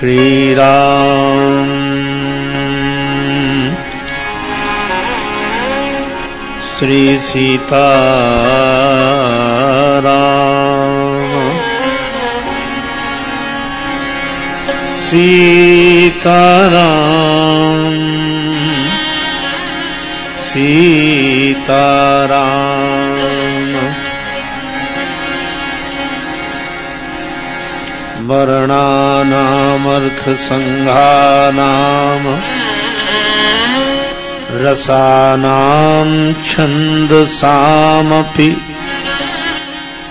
श्रीराम। श्री सीता सीताराम। सीताराम। वर्णानामर्थसङ्घानाम्। रसानाम् छन्दसामपि।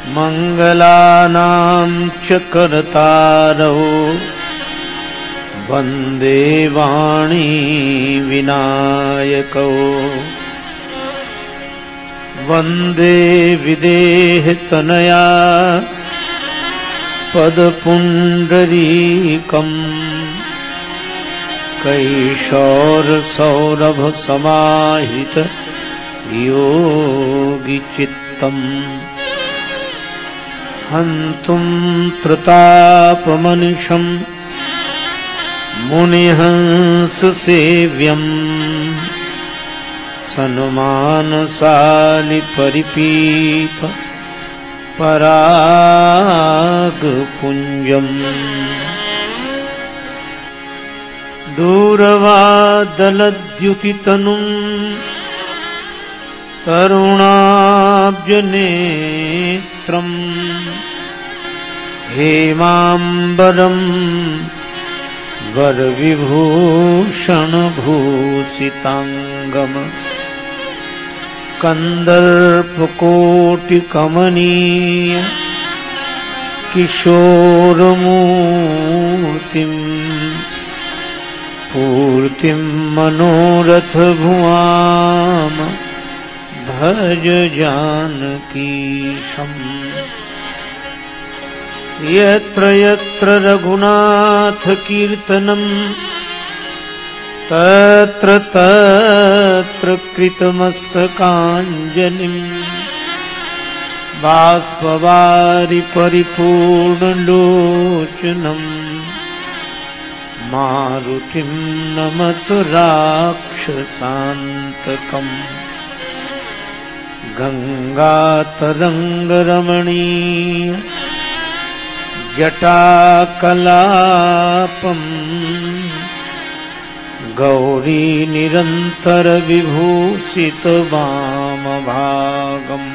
मङ्गलानाम् च कर्तारौ। वंदे वाणी विनायकौ। वंदे विदेहतनया पदपुण्डरीकम् कैशोरसौरभसमाहित योगिचित्तम्। हन्तुम् प्रतापमनिशम् मुनिहंससेव्यम्। सनुमानसालिपरिपीत। परागपुञ्जम् दूरवादलद्युतितनुम् तरुणाब्जनेत्रम्। हेमाम्बरम् वरविभूषणभूषिताङ्गम। कन्दर्पकोटिकमनीय किशोरमूर्तिम् पूर्तिम् मनोरथभुवाम भज जानकीशम्। यत्र यत्र रघुनाथकीर्तनम् तत्र तत्र कृतमस्तकाञ्जलिम् बाष्पवारि परिपूर्णलोचनम् मारुतिम् नमतु राक्षसान्तकम् गङ्गातरङ्गरमणीय जटाकलापम् गौरी निरन्तरविभूषितवामभागम्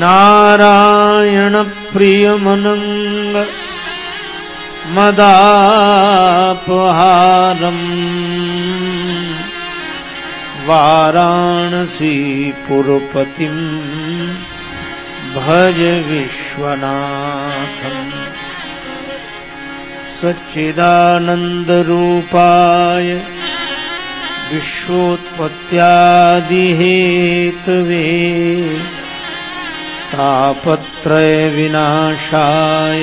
नारायणप्रियमनङ्ग मदापहारम्। वाराणसीपुरपतिम् भज विश्वनाथम् सच्चिदानन्दरूपाय विश्वोत्पत्त्यादिहेतवे तापत्रयविनाशाय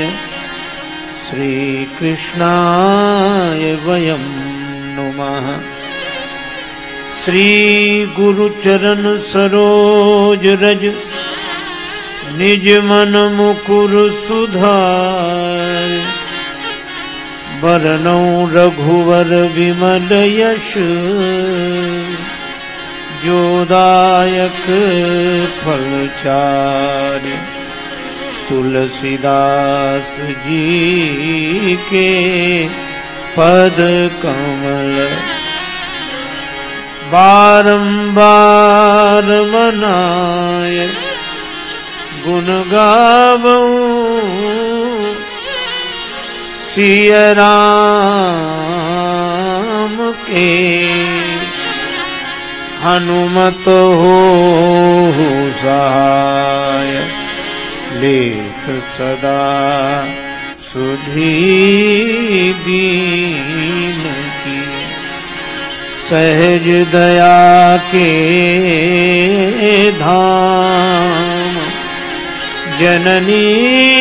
श्रीकृष्णाय वयम् नुमः। श्रीगुरुचरणसरोजरज निज मन मुकुर सुधार वरनौ रघुवर विमल यश। जोदायक फलचार तुलसीदास जी के पद कमल। बारंबार मनाय गुण गावूं सिय राम के हनुमत हो सहाय लेख सदा सुधी दीन की। सहज दया के धाम। जननी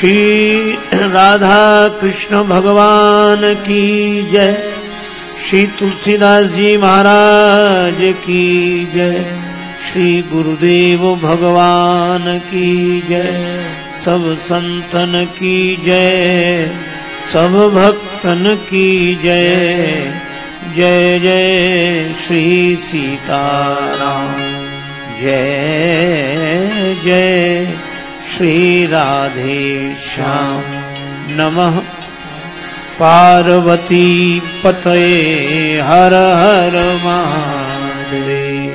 श्री राधा कृष्ण भगवान की जय। श्री तुलसीदास जी महाराज की जय। श्री गुरुदेव भगवान की जय। सब संतन की जय। सब भक्तन की जय। जय जय श्री सीताराम। जय जय श्री राधे श्याम नमः। पार्वती पतये हर हर महादेव।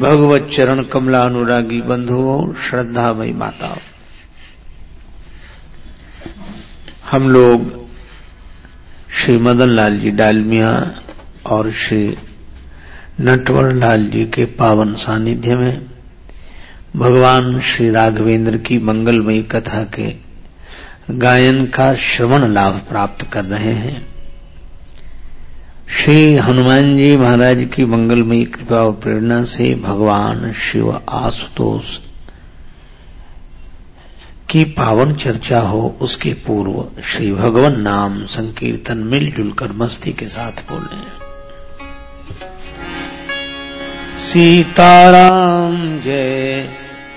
भगवत चरण कमला अनुरागी बंधुओं, श्रद्धामयी माताओं। हम लोग श्री मदन लाल जी डालमिया और श्री नटवर लाल जी के पावन सानिध्य में भगवान श्री राघवेंद्र की मंगलमयी कथा के गायन का श्रवण लाभ प्राप्त कर रहे हैं। श्री हनुमान जी महाराज की मंगलमयी कृपा और प्रेरणा से भगवान शिव आशुतोष की पावन चर्चा हो, उसके पूर्व श्री भगवान नाम संकीर्तन मिलजुल कर मस्ती के साथ बोले। सीताराम जय।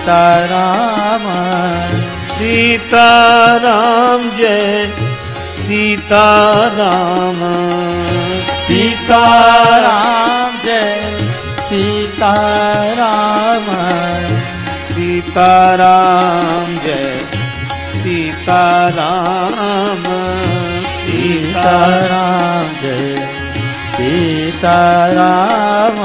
सीताराम सीताराम जय सीताराम सीताराम जय सीताराम सीताराम जय सीताराम सीताराम जय सीताराम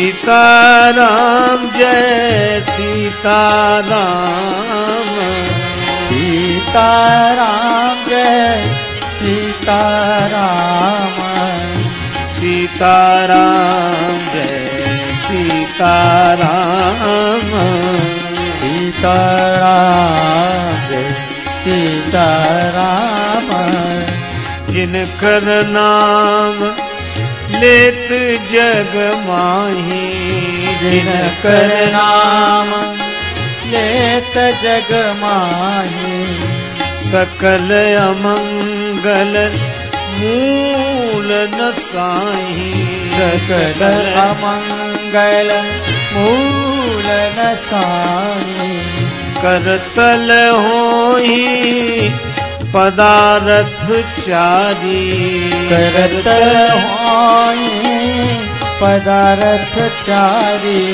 सीता राम जय सीताराम। सीता राम जय सीता राम सीता राम जय सीताराम। सीताराम सीता राम जय सीता जिनकर नाम लेत जग माही जिनकर नाम। लेत जग माही सकल अमंगल मूल न साही। सकल अमंगल मूल न साही। करतल होई पदारथ चारी। करत पदारथ चारी।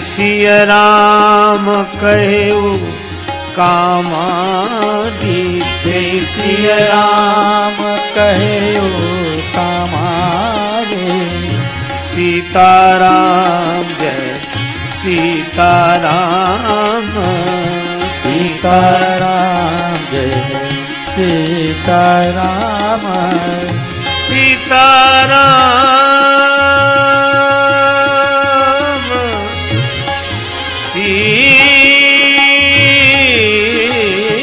सिय राम कहु कामारी सिय राम कहु कामारे सीताराम जय सीताराम सीताराम जय सीताराम सीताराम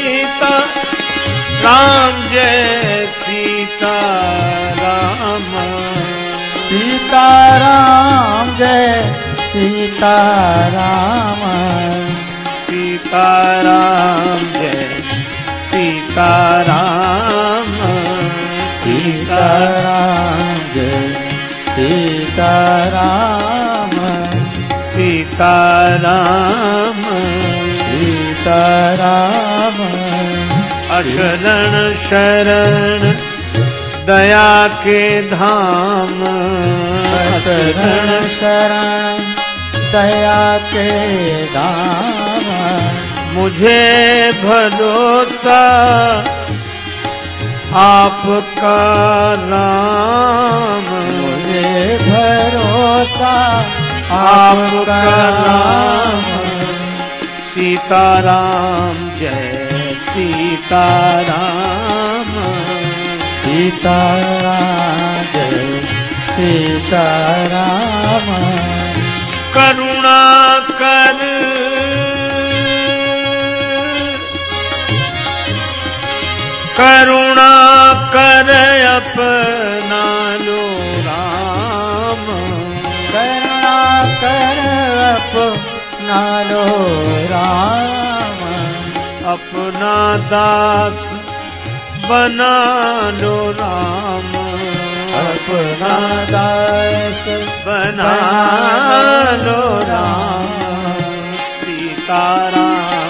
सीता राम जय सीताराम सीताराम जय सीताराम सीताराम जय सीताराम सीताराम जय सीताराम सीताराम सीताराम। अशरण शरण दया के धाम शरण शरण दया के दाम मुझे भरोसा आपका नाम मुझे भरोसा आपका नाम सीताराम जय सीताराम सीताराम जय सीताराम करुणा कर करुणा कर अपना लो राम। करुणा कर अपना लो राम। अपना दास बना लो राम। अपना दास बना लो राम। सीताराम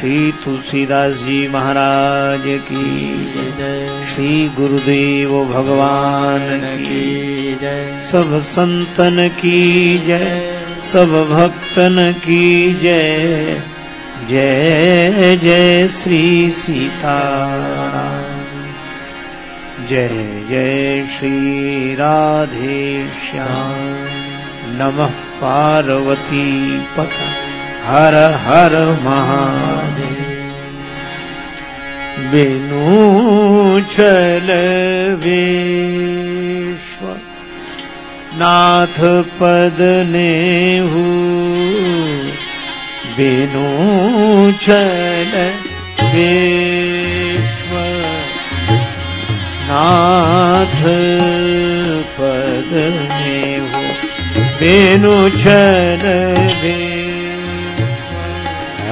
श्री तुलसीदास जी महाराज की जय। श्री गुरुदेव भगवान की जय। सब संतन की जय, सब भक्तन की जय। जय जय श्री सीताराम। जय जय श्री राधे श्याम। नमः पार्वती पत। हर हर महादेव। बेनु चल विश्व, नाथ पद ने बेनु चल विश्व, नाथ पद ने बेनु चल विश्व।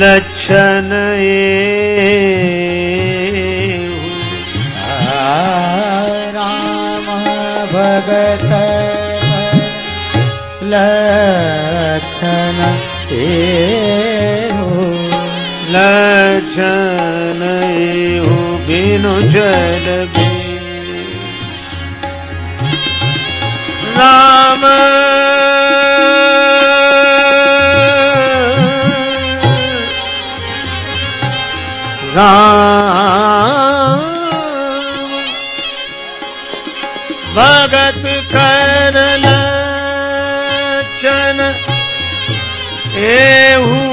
लक्षण ए भगत लक्षण एहो लक्षण हो बिनु जल राम राम भगत कर लक्षण एहू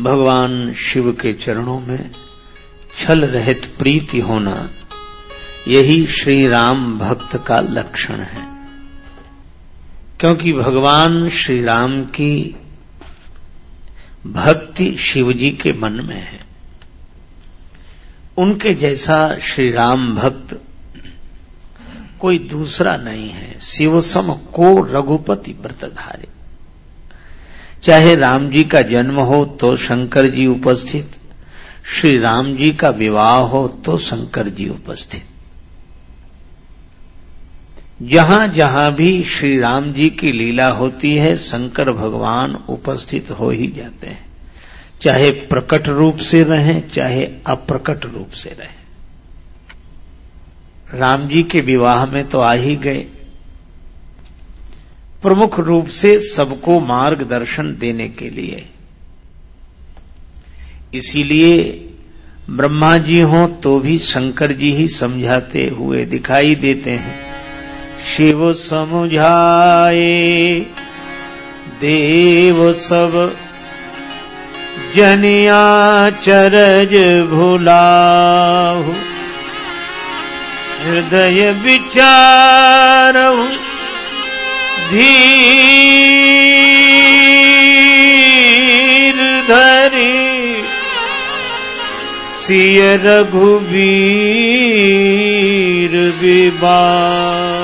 भगवान शिव के चरणों में छल रहित प्रीति होना यही श्री राम भक्त का लक्षण है। क्योंकि भगवान श्री राम की भक्ति शिव जी के मन में है। उनके जैसा श्री राम भक्त कोई दूसरा नहीं है। शिव सम को रघुपति व्रतधारे चाहे राम जी का जन्म हो तो शंकर जी उपस्थित। श्री राम जी का विवाह हो तो शंकर जी उपस्थित। जहाँ जहाँ भी श्री राम जी की लीला होती है, शंकर भगवान उपस्थित हो ही जाते हैं। चाहे प्रकट रूप से रहें, चाहे अप्रकट रूप से रहें। राम जी के विवाह में तो आ ही गए। प्रमुख रूप से सबको मार्गदर्शन देने के लिए। इसीलिए ब्रह्मा जी हो तो भी शंकर जी ही समझाते हुए दिखाई देते हैं। शिव समझाए देव सब जनिया चरज भुलाहु। हृदय विचारहु धीर धरी सिय रघुवीर विवाह।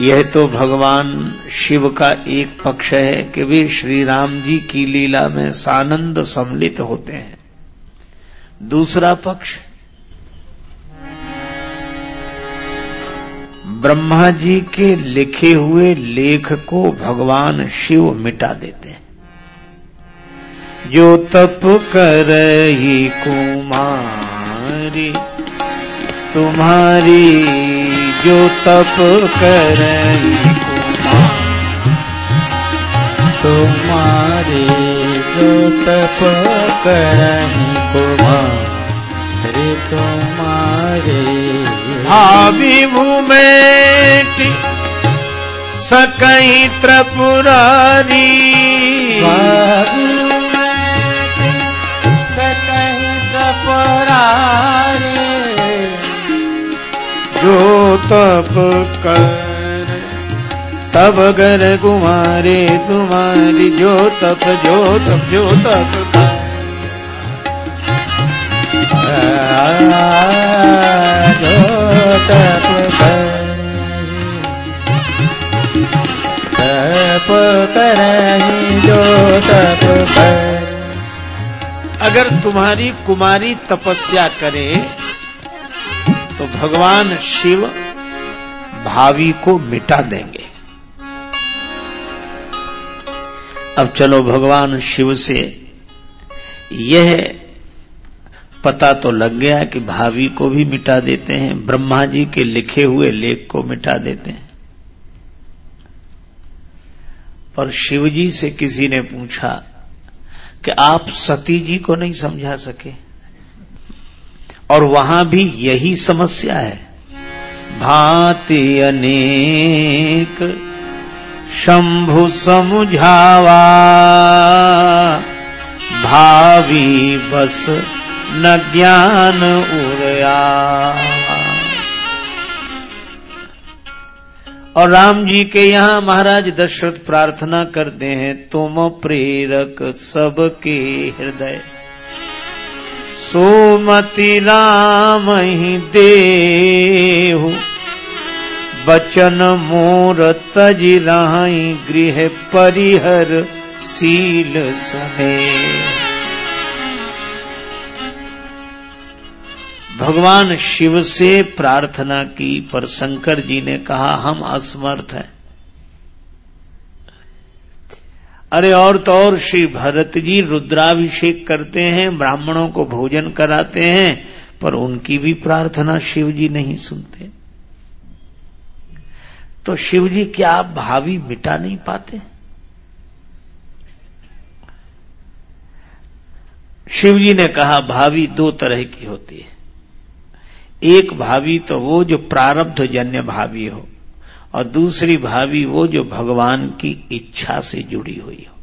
यह तो भगवान शिव का एक पक्ष है कि वे श्री राम जी की लीला में सानंद सम्मिलित होते हैं। दूसरा पक्ष, ब्रह्मा जी के लिखे हुए लेख को भगवान शिव मिटा देते हैं। जो तप कर ही कुमारी, तुम्हारी जो तप कर तुम्हारे जो तप करही कुमार तुम्हारे भावी भूमेट सकई त्रिपुरारी। त्रिपुरारे जो तप कर, तब गर कुमारे तुम्हारी जो तप जो तप जो तप जो तप कर, तप करही जो तप कर। अगर तुम्हारी कुमारी तपस्या करे तो भगवान शिव भावी को मिटा देंगे। अब चलो भगवान शिव से, यह पता तो लग गया कि भावी को भी मिटा देते हैं, ब्रह्मा जी के लिखे हुए लेख को मिटा देते हैं। पर शिव जी से किसी ने पूछा कि आप सती जी को नहीं समझा सके। और वहाँ भी यही समस्या है। भांति अनेक शंभु समुझावा, भावी बस न ज्ञान उड़या और राम जी के यहाँ महाराज दशरथ प्रार्थना करते हैं, तुम प्रेरक सबके हृदय। सोमति राम ही देहु। बचन मोर तज रहाई गृह परिहर सील सने भगवान शिव से प्रार्थना की, पर शंकर जी ने कहा, हम असमर्थ हैं. अरे और तो और श्री भरत जी रुद्राभिषेक करते हैं, ब्राह्मणों को भोजन कराते हैं, पर उनकी भी प्रार्थना शिव जी नहीं सुनते। तो शिव जी, क्या आप भावी मिटा नहीं पाते? शिव जी ने कहा, भावी दो तरह की होती है। एक भावी तो वो जो प्रारब्ध जन्य भावी हो, और दूसरी भावी वो जो भगवान की इच्छा से जुड़ी हुई हो।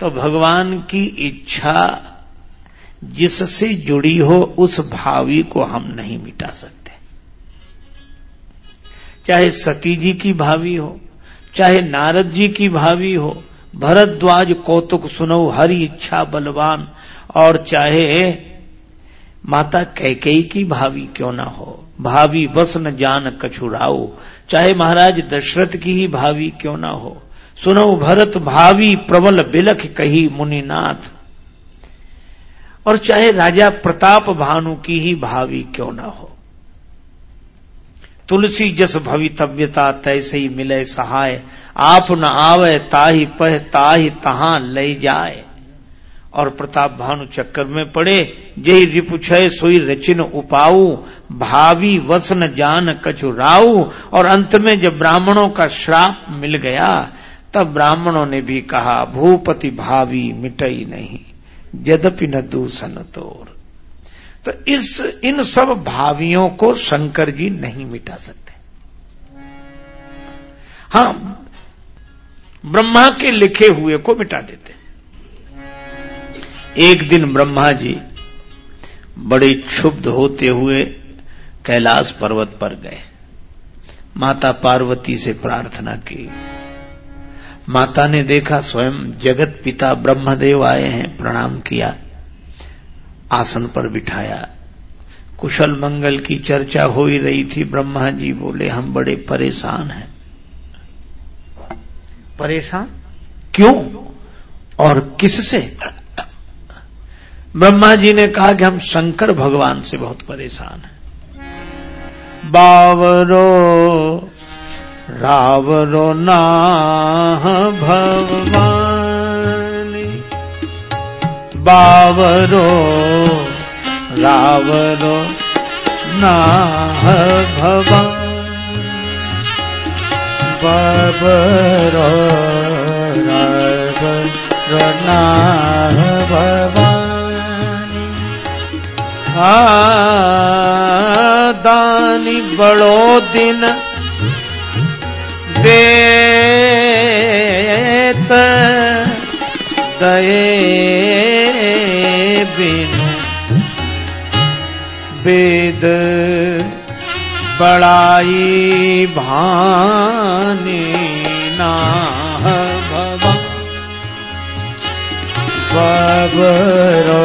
तो भगवान की इच्छा जिससे जुड़ी हो, उस भावी को हम नहीं मिटा सकते। चाहे सती जी की भावी हो, चाहे नारद जी की भावी हो, भरद्वाज कौतुक सुनो, हरि इच्छा बलवान, और चाहे माता कैकई की भावी क्यों ना हो? भावी बस न जान कछुराओ। चाहे महाराज दशरथ की ही भावी क्यों ना हो? सुनो भरत, भावी प्रबल बिलख कही मुनिनाथ। और चाहे राजा प्रताप भानु की ही भावी क्यों ना हो? तुलसी जस भवितव्यता तैसे ही मिले सहाय। आप न आवे ताही पह, ताही तहां ले जाए और प्रताप भानु चक्कर में पड़े। जही रिपुछय सोई रचिन उपाऊ, भावी वसन जान कछु राऊ। और अंत में जब ब्राह्मणों का श्राप मिल गया, तब ब्राह्मणों ने भी कहा, भूपति भावी मिटई नहीं, यद्यपि न दूसन तोर। तो इस, इन सब भावियों को शंकर जी नहीं मिटा सकते। हाँ, ब्रह्मा के लिखे हुए को मिटा देते एक दिन ब्रह्मा जी बड़े क्षुब्ध होते हुए कैलाश पर्वत पर गए। माता पार्वती से प्रार्थना की। माता ने देखा स्वयं जगत पिता ब्रह्मदेव आए हैं प्रणाम किया आसन पर बिठाया। कुशल मंगल की चर्चा हो ही रही थी। ब्रह्मा जी बोले हम बड़े परेशान हैं। परेशान? क्यों? और किससे? ब्रह्मा जी ने कहा कि हम शंकर भगवान से बहुत परेशान हैं। बावरो, रावरो ना भगवान। बावरो, रावरो नाह भवान बाबरो रावरो नाह भवान दानी बड़ो दिन देत दए बिनु। वेद बड़ाई भानी ना भवा। बबरो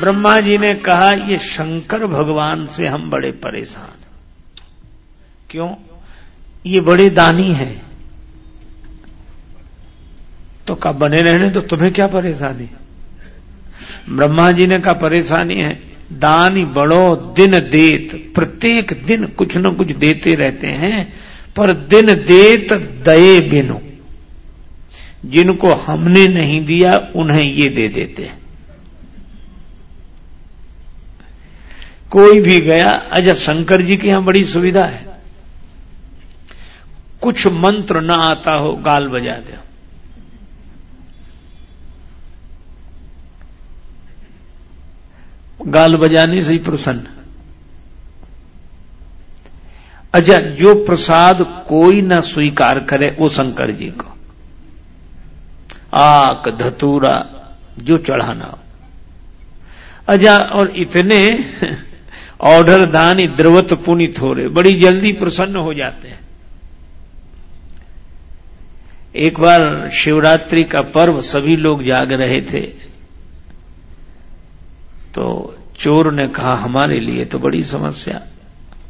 ब्रह्मा जी ने कहा, ये शंकर भगवान से हम बड़े परेशान क्यों? ये बड़े दानी हैं। तो कब बने रहने तो तुम्हें क्या परेशानी? ब्रह्मा जी ने कहा, परेशानी है दानी बड़ो दिन देत। प्रत्येक दिन कुछ न कुछ देते रहते हैं, पर दिन देत दये बिनो। जिनको हमने नहीं दिया, उन्हें ये दे देते हैं। कोई भी गया अजय शंकर जी के यहाँ बड़ी सुविधा है। कुछ मंत्र ना आता हो, गाल बजा दे। गाल बजाने से ही प्रसन्न। अच्छा जो प्रसाद कोई ना स्वीकार करे, वो शंकर जी को। आक धतूरा, जो चढ़ाना हो। अच्छा और इतने ऑर्डर दानी द्रवत पुनित हो रहे बड़ी जल्दी प्रसन्न हो जाते हैं। एक बार शिवरात्रि का पर्व सभी लोग जाग रहे थे। तो चोर ने कहा, हमारे लिए तो बड़ी समस्या।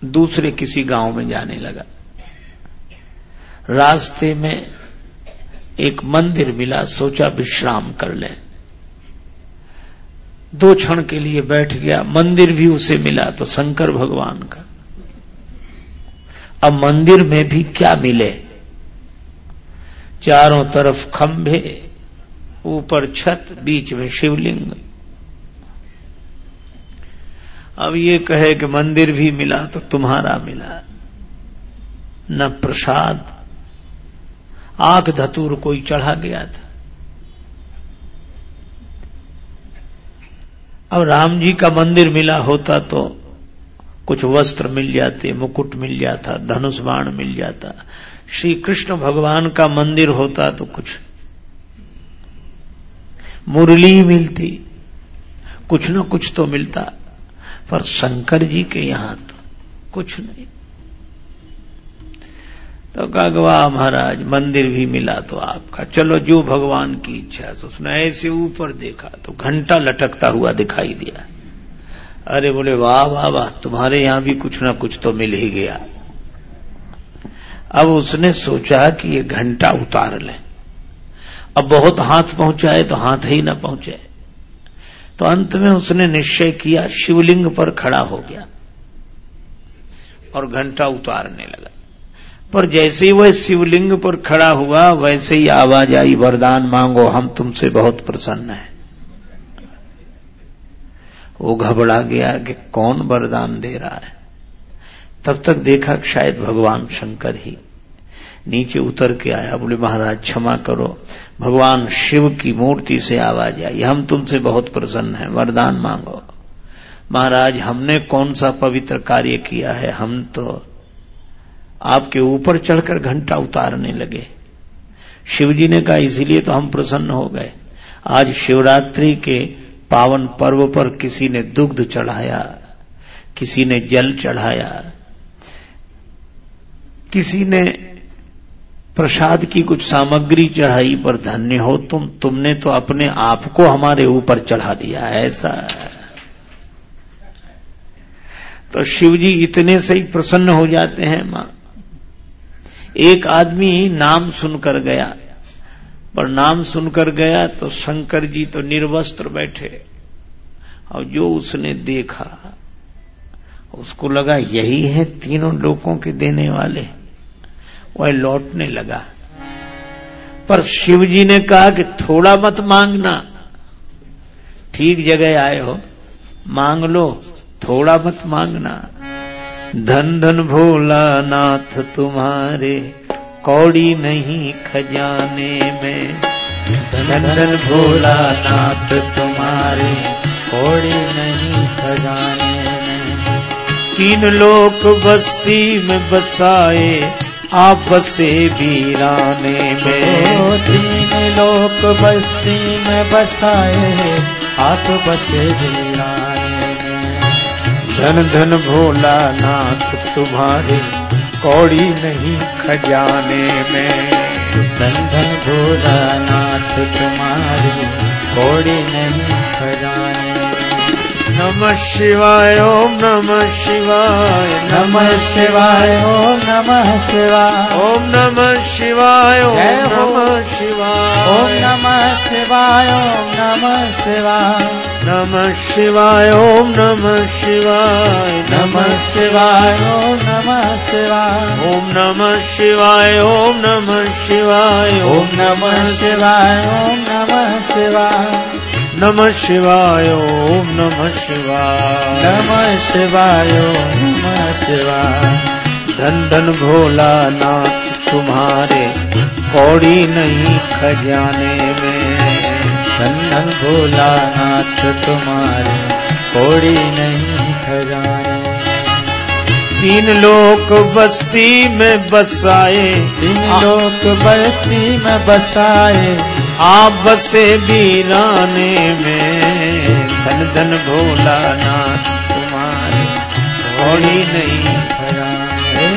दूसरे किसी गाँव में जाने लगा। रास्ते में एक मंदिर मिला, सोचा विश्राम कर लें। दो क्षण के लिए बैठ गया, मंदिर भी उसे मिला तो शंकर भगवान का। अब मंदिर में भी क्या मिले? चारों तरफ़ खंभे, ऊपर छत, बीच में शिवलिंग। अब ये कहे कि मंदिर भी मिला तो तुम्हारा मिला। न प्रसाद। आँख धतूर कोई चढ़ा गया था। अब राम जी का मंदिर मिला होता तो कुछ वस्त्र मिल जाते, मुकुट मिल जाता, धनुष बाण मिल जाता। श्री कृष्ण भगवान का मंदिर होता तो कुछ मुरली मिलती। कुछ न कुछ तो मिलता। पर शंकर जी के यहाँ तो कुछ नहीं। तो कहा महाराज, मंदिर भी मिला तो आपका। चलो जो भगवान की इच्छा है, उसने ऐसे ऊपर देखा तो घंटा लटकता हुआ दिखाई दिया। अरे बोले, वाह वाह वाह, तुम्हारे यहाँ भी कुछ ना कुछ तो मिल ही गया। अब उसने सोचा कि ये घंटा उतार ले। अब बहुत हाथ पहुँचाए तो हाथ ही ना पहुँचे। तो अंत में उसने निश्चय किया शिवलिंग पर खड़ा हो गया और घंटा उतारने लगा। पर जैसे ही वह शिवलिंग पर खड़ा हुआ, वैसे ही आवाज़ आई, वरदान मांगो, हम तुमसे बहुत प्रसन्न हैं। वो घबरा गया कि कौन वरदान दे रहा है। तब तक देखा शायद भगवान शंकर ही नीचे उतर के आया, बोले, महाराज, क्षमा करो। भगवान शिव की मूर्ति से आवाज़ आई। हम तुमसे बहुत प्रसन्न हैं, वरदान मांगो। महाराज, हमने कौन सा पवित्र कार्य किया है? हम तो आपके ऊपर चढ़कर घंटा उतारने लगे। शिवजी ने कहा, इसीलिए तो हम प्रसन्न हो गए। आज शिवरात्रि के पावन पर्व पर किसी ने दुग्ध चढ़ाया, किसी ने जल चढ़ाया, किसी ने प्रसाद की कुछ सामग्री चढ़ाई पर धन्य हो तुम, तुमने तो अपने आप को हमारे ऊपर चढ़ा दिया ऐसा तो शिवजी इतने से ही प्रसन्न हो जाते हैं, माँ। एक आदमी नाम सुनकर गया, पर नाम सुनकर गया तो शंकर जी तो निर्वस्त्र बैठे, और जो उसने देखा, उसको लगा यही है तीनों लोगों के देने वाले। वह लौटने लगा। पर शिव जी ने कहा कि थोड़ा मत मांगना। ठीक जगह आए हो, मांग लो, थोड़ा मत मांगना। धन धन भोला नाथ तुम्हारे, कौड़ी नहीं खजाने में। धन धन भोला नाथ तुम्हारे, कौड़ी नहीं खजाने में। तीन लोक बस्ती में बसाए आप बसे वीराने में। तीन लोक बस्ती में बसाए आप बसे वीराने धन धन भोला नाथ तुम्हारे कौड़ी नहीं खजाने में। धन धन भोला नाथ तुम्हारी कौड़ी नहीं खजाने नमः शिवाय ओम नमः शिवाय नमः शिवाय ओम नमः शिवाय ओम नमः शिवाय ओम हो। नमः शिवाय ओम नमः शिवाय ओम नमः शिवाय नमः शिवाय ओम नमः शिवाय नमः शिवाय ओम नमः शिवाय ओम नमः शिवाय ओम नमः शिवाय ओम नमः शिवाय ओम नमः शिवाय नमः शिवाय ओम नमः शिवाय। नमः शिवाय ओम नमः शिवाय। धन धन भोला नाथ तुम्हारे कौड़ी नहीं खजाने में। धन धन भोला नाथ तुम्हारे कौड़ी नहीं खजाने तीन लोक बस्ती में बसाए। तीन लोक बस्ती में बसाए। आप बसे बीराने में। धन धन भोला नाथ तुम्हारे कौड़ी नहीं खजाने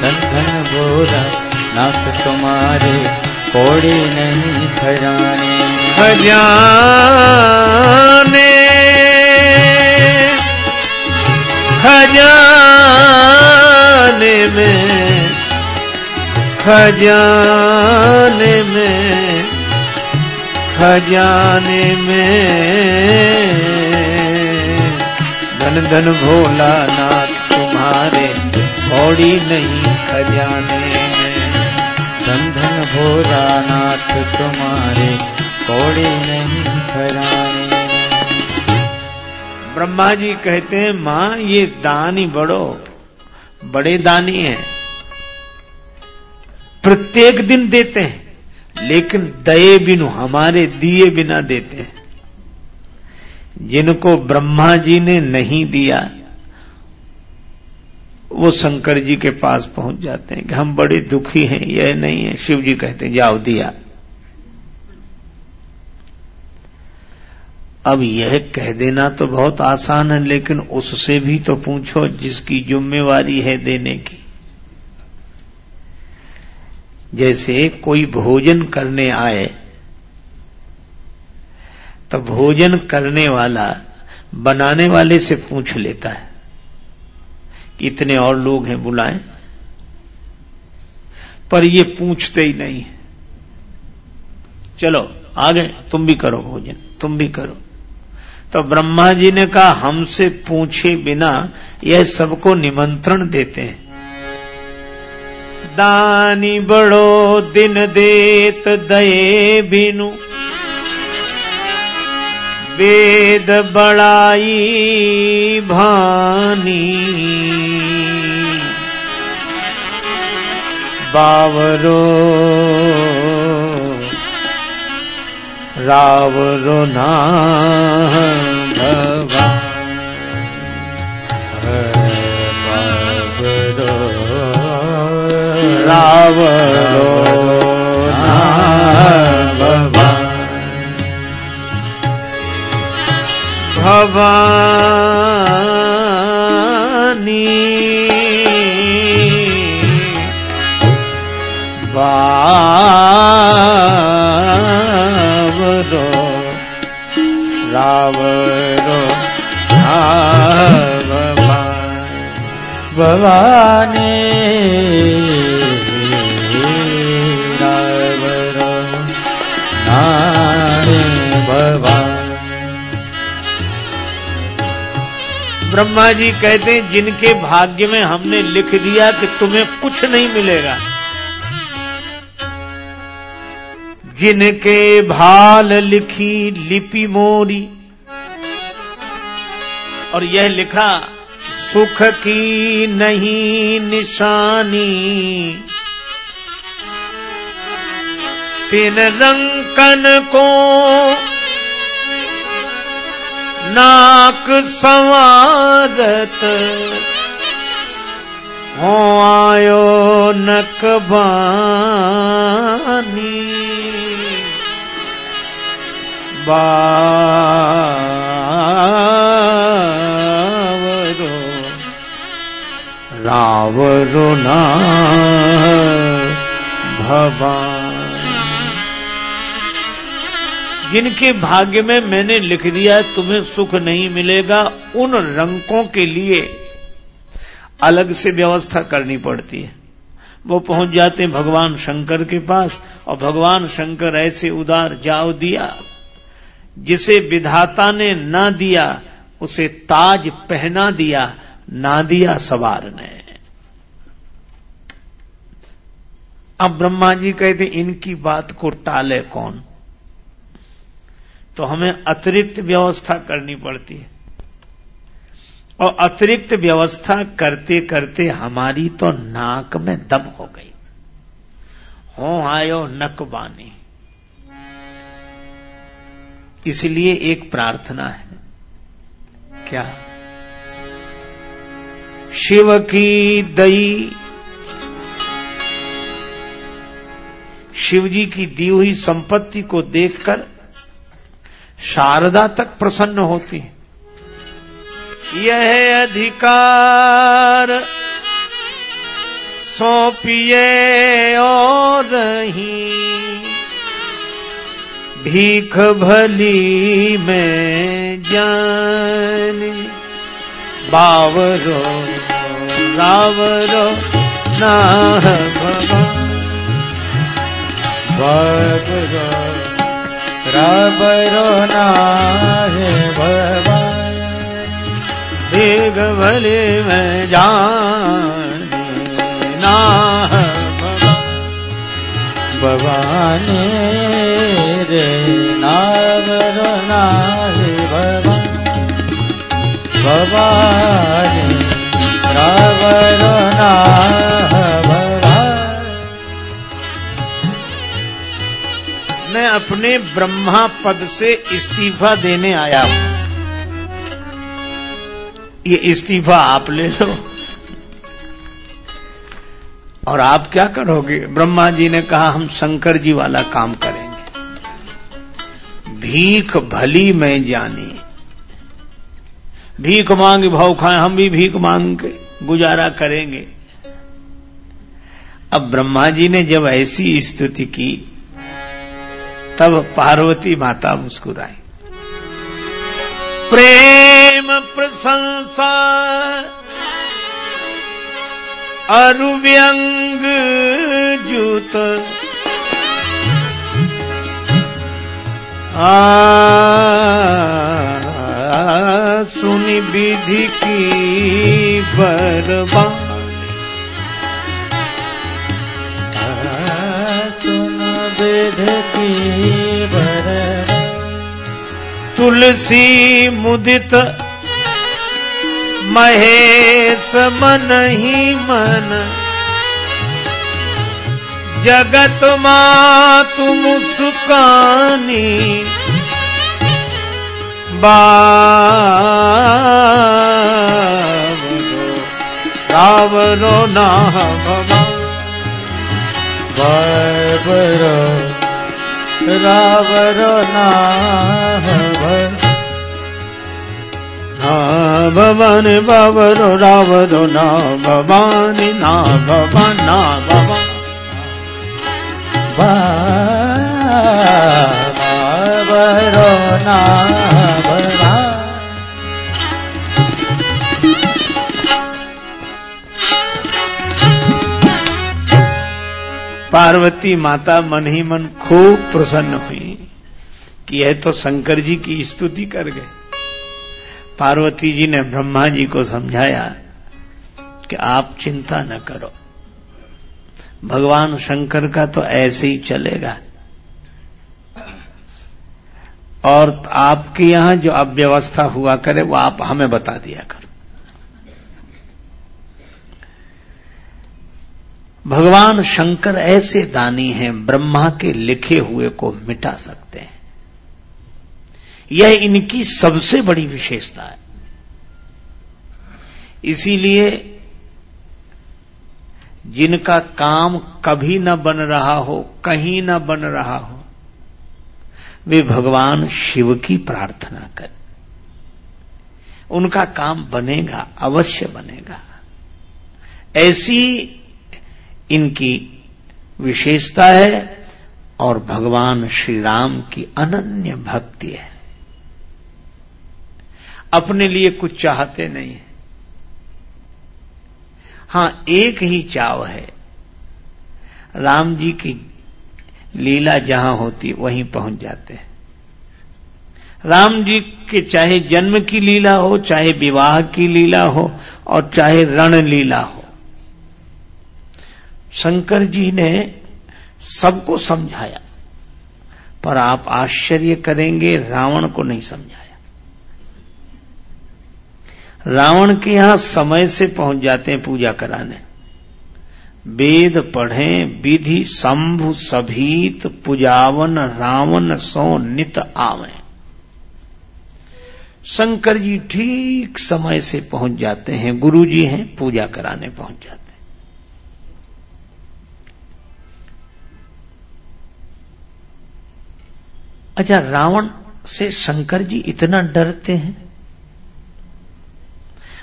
धन धन भोला नाथ तुम्हारे कोड़ी नहीं खजाने खजाने खजाने में खजाने में खजाने में। धन धन भोला नाथ तुम्हारे कौड़ी नहीं खजाने में। धन धन भोला नाथ तुम्हारे कोड़ी नहीं खजाने ब्रह्मा जी कहते हैं, माँ, ये दानी बड़ो, बड़े दानी हैं। प्रत्येक दिन देते हैं, लेकिन दये बिनु, हमारे दिए बिना देते हैं। जिनको ब्रह्मा जी ने नहीं दिया, वो शंकर जी के पास पहुँच जाते हैं कि हम बड़े दुखी हैं, यह नहीं है। शिव जी कहते हैं, जाओ, दिया। अब यह कह देना तो बहुत आसान है, लेकिन उससे भी तो पूछो जिसकी जिम्मेवारी है देने की। जैसे कोई भोजन करने आए तो भोजन करने वाला बनाने वाले से पूछ लेता है कि इतने और लोग हैं बुलाएँ? पर ये पूछते ही नहीं चलो आगे तुम भी करो भोजन, तुम भी करो। तो ब्रह्मा जी ने कहा, हमसे पूछे बिना यह सबको निमंत्रण देते हैं। दानी बड़ो दिन देत दये बिनु। वेद बड़ाई भानी। बावरो रावरो ना भगवान रावरो ना भगवान भवानी रावरो ना भगवान भवानी, रावरो, नाने, भवान। ब्रह्मा जी कहते हैं, जिनके भाग्य में हमने लिख दिया कि तुम्हें कुछ नहीं मिलेगा। जिनके भाल लिखी लिपि मोरी। और यह लिखा, सुख की नहीं निशानी। तीन रंकन को नाक संवादत हो आयो नकबानी बावरो। रावरो ना भवान। जिनके भाग्य में मैंने लिख दिया है, तुम्हें सुख नहीं मिलेगा, उन रंकों के लिए अलग से व्यवस्था करनी पड़ती है। वो पहुँच जाते हैं भगवान शंकर के पास, और भगवान शंकर ऐसे उदार, जाओ दिया। जिसे विधाता ने ना दिया, उसे ताज पहना दिया, ना दिया सवार ने। अब ब्रह्मा जी कहते, इनकी बात को टाले कौन? तो हमें अतिरिक्त व्यवस्था करनी पड़ती है। और अतिरिक्त व्यवस्था करते करते हमारी तो नाक में दम हो गई। हो आयो नक बानी। इसलिए एक प्रार्थना है। क्या? शिव की दई, शिवजी की दी हुई संपत्ति को देखकर शारदा तक प्रसन्न होती है। यह अधिकार सौंपिए और ही भीख भली में जान। बावरो, रावरो ना बाबरो राबरो ना है भगवान भीख भली में जान ना भगवान रे नावरो ना है भगवान भगवान रावरो ना मैं अपने ब्रह्मा पद से इस्तीफा देने आया हूँ। ये इस्तीफा आप ले लो। और आप क्या करोगे? ब्रह्मा जी ने कहा, हम शंकर जी वाला काम करेंगे। भीख भली मैं जानी। भीख मांग, भाव खाए, हम भी भीख मांग के गुजारा करेंगे। अब ब्रह्मा जी ने जब ऐसी स्तुति की, तब पार्वती माता मुस्कुराई। प्रेम प्रशंसा अरुव्यंग जूत। आ सुनि विधि की बरबाद सुन बर तुलसी मुदित महेश मन ही मन। जगत मातु मुस्कानी बावरो रावरो ना भगवान बाबरो रावरो ना भवन बाबरो रावरो ना भवानी ना भवन ना भवन बाबरो ना पार्वती माता मन ही मन खूब प्रसन्न हुई कि यह तो शंकर जी की स्तुति कर गए। पार्वती जी ने ब्रह्मा जी को समझाया कि आप चिंता न करो। भगवान शंकर का तो ऐसे ही चलेगा। और आपके यहाँ जो अव्यवस्था हुआ करे, वो आप हमें बता दिया करो। भगवान शंकर ऐसे दानी हैं, ब्रह्मा के लिखे हुए को मिटा सकते हैं। यह इनकी सबसे बड़ी विशेषता है। इसीलिए जिनका काम कभी न बन रहा हो, कहीं न बन रहा हो, वे भगवान शिव की प्रार्थना करें। उनका काम बनेगा, अवश्य बनेगा। ऐसी इनकी विशेषता है और भगवान श्री राम की अनन्य भक्ति है। अपने लिए कुछ चाहते नहीं है। एक ही चाव है। राम जी की लीला जहाँ होती, वहीं पहुँच जाते हैं। राम जी के चाहे जन्म की लीला हो, चाहे विवाह की लीला हो, और चाहे रण लीला हो, शंकर जी ने सबको समझाया। पर आप आश्चर्य करेंगे, रावण को नहीं समझाया। रावण के यहाँ समय से पहुँच जाते हैं पूजा कराने। वेद पढ़ें, विधि शंभु सभीत पुजावन रावण सो नित आवे। शंकर जी ठीक समय से पहुँच जाते हैं, गुरु जी हैं, पूजा कराने पहुँच जाते हैं। अच्छा रावण से शंकर जी इतना डरते हैं?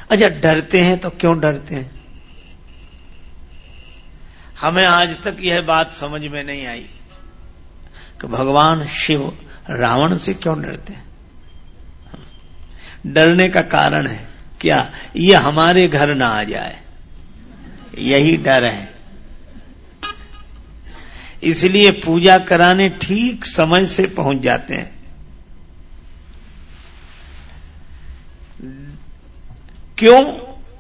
अच्छा डरते हैं तो क्यों डरते हैं? हमें आज तक यह बात समझ में नहीं आई कि भगवान शिव रावण से क्यों डरते हैं। डरने का कारण है, क्या ये हमारे घर ना आ जाए? यही डर है। इसलिए पूजा कराने ठीक समय से पहुँच जाते हैं। क्यों?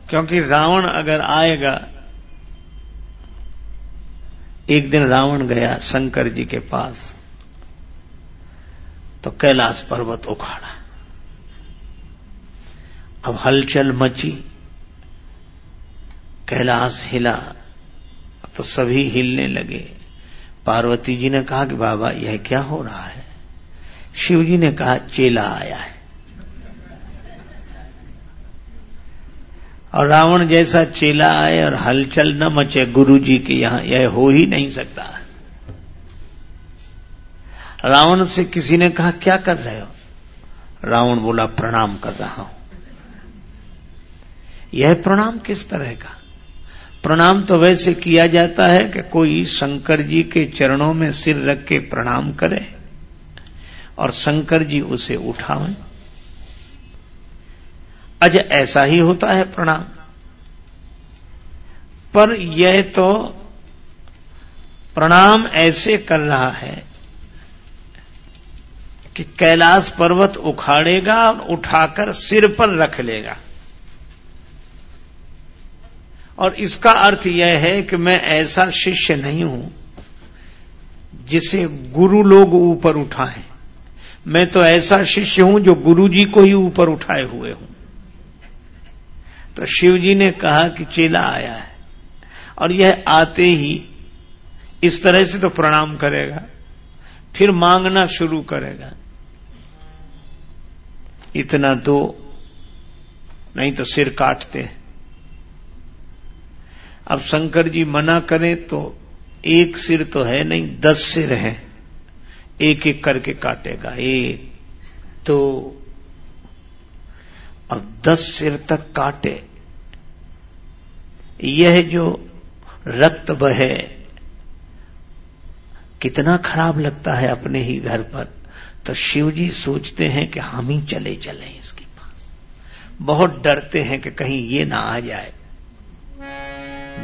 क्योंकि रावण अगर आएगा, एक दिन रावण गया शंकर जी के पास तो कैलाश पर्वत उखाड़ा। अब हलचल मची, कैलाश हिला तो सभी हिलने लगे। पार्वती जी ने कहा कि बाबा, यह क्या हो रहा है? शिव जी ने कहा, चेला आया है। और रावण जैसा चेला आए और हलचल न मचे गुरु जी के यहाँ यह हो ही नहीं सकता। रावण से किसी ने कहा, क्या कर रहे हो? रावण बोला, प्रणाम कर रहा हूँ। यह प्रणाम किस तरह का? प्रणाम तो वैसे किया जाता है कि कोई शंकर जी के चरणों में सिर रख के प्रणाम करे और शंकर जी उसे उठावें। अज ऐसा ही होता है प्रणाम। पर यह तो प्रणाम ऐसे कर रहा है कि कैलाश पर्वत उखाड़ेगा और उठाकर सिर पर रख लेगा। और इसका अर्थ यह है कि मैं ऐसा शिष्य नहीं हूँ जिसे गुरु लोग ऊपर उठाएँ। मैं तो ऐसा शिष्य हूँ जो गुरु जी को ही ऊपर उठाए हुए हूँ। तो शिव जी ने कहा कि चेला आया है। और यह आते ही इस तरह से तो प्रणाम करेगा, फिर मांगना शुरू करेगा। इतना दो, नहीं तो सिर काटते हैं। अब शंकर जी मना करें तो एक सिर तो है नहीं, दस सिर हैं। एक एक करके काटेगा, एक तो अब दस सिर तक काटे। यह जो रक्त बहे, कितना खराब लगता है अपने ही घर पर। तो शिव जी सोचते हैं कि हम ही चले चले इसके पास। बहुत डरते हैं कि कहीं ये ना आ जाए।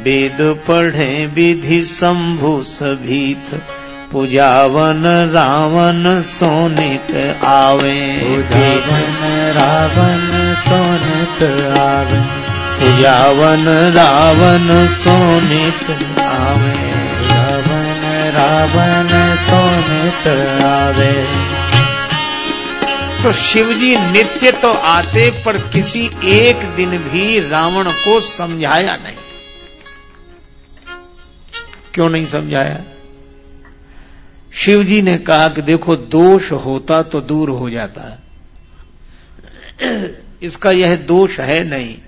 वेद पढ़े, विधि शंभु सभीत, पूजावन रावण सोनित आवे। पूजावन रावण सोनित आवे। पूजावन रावण सोनित आवे रावण रावण सोनित आवे। तो शिवजी नित्य तो आते, पर किसी एक दिन भी रावण को समझाया नहीं। क्यों नहीं समझाया? शिवजी ने कहा कि देखो, दोष होता तो दूर हो जाता। इसका यह दोष है नहीं।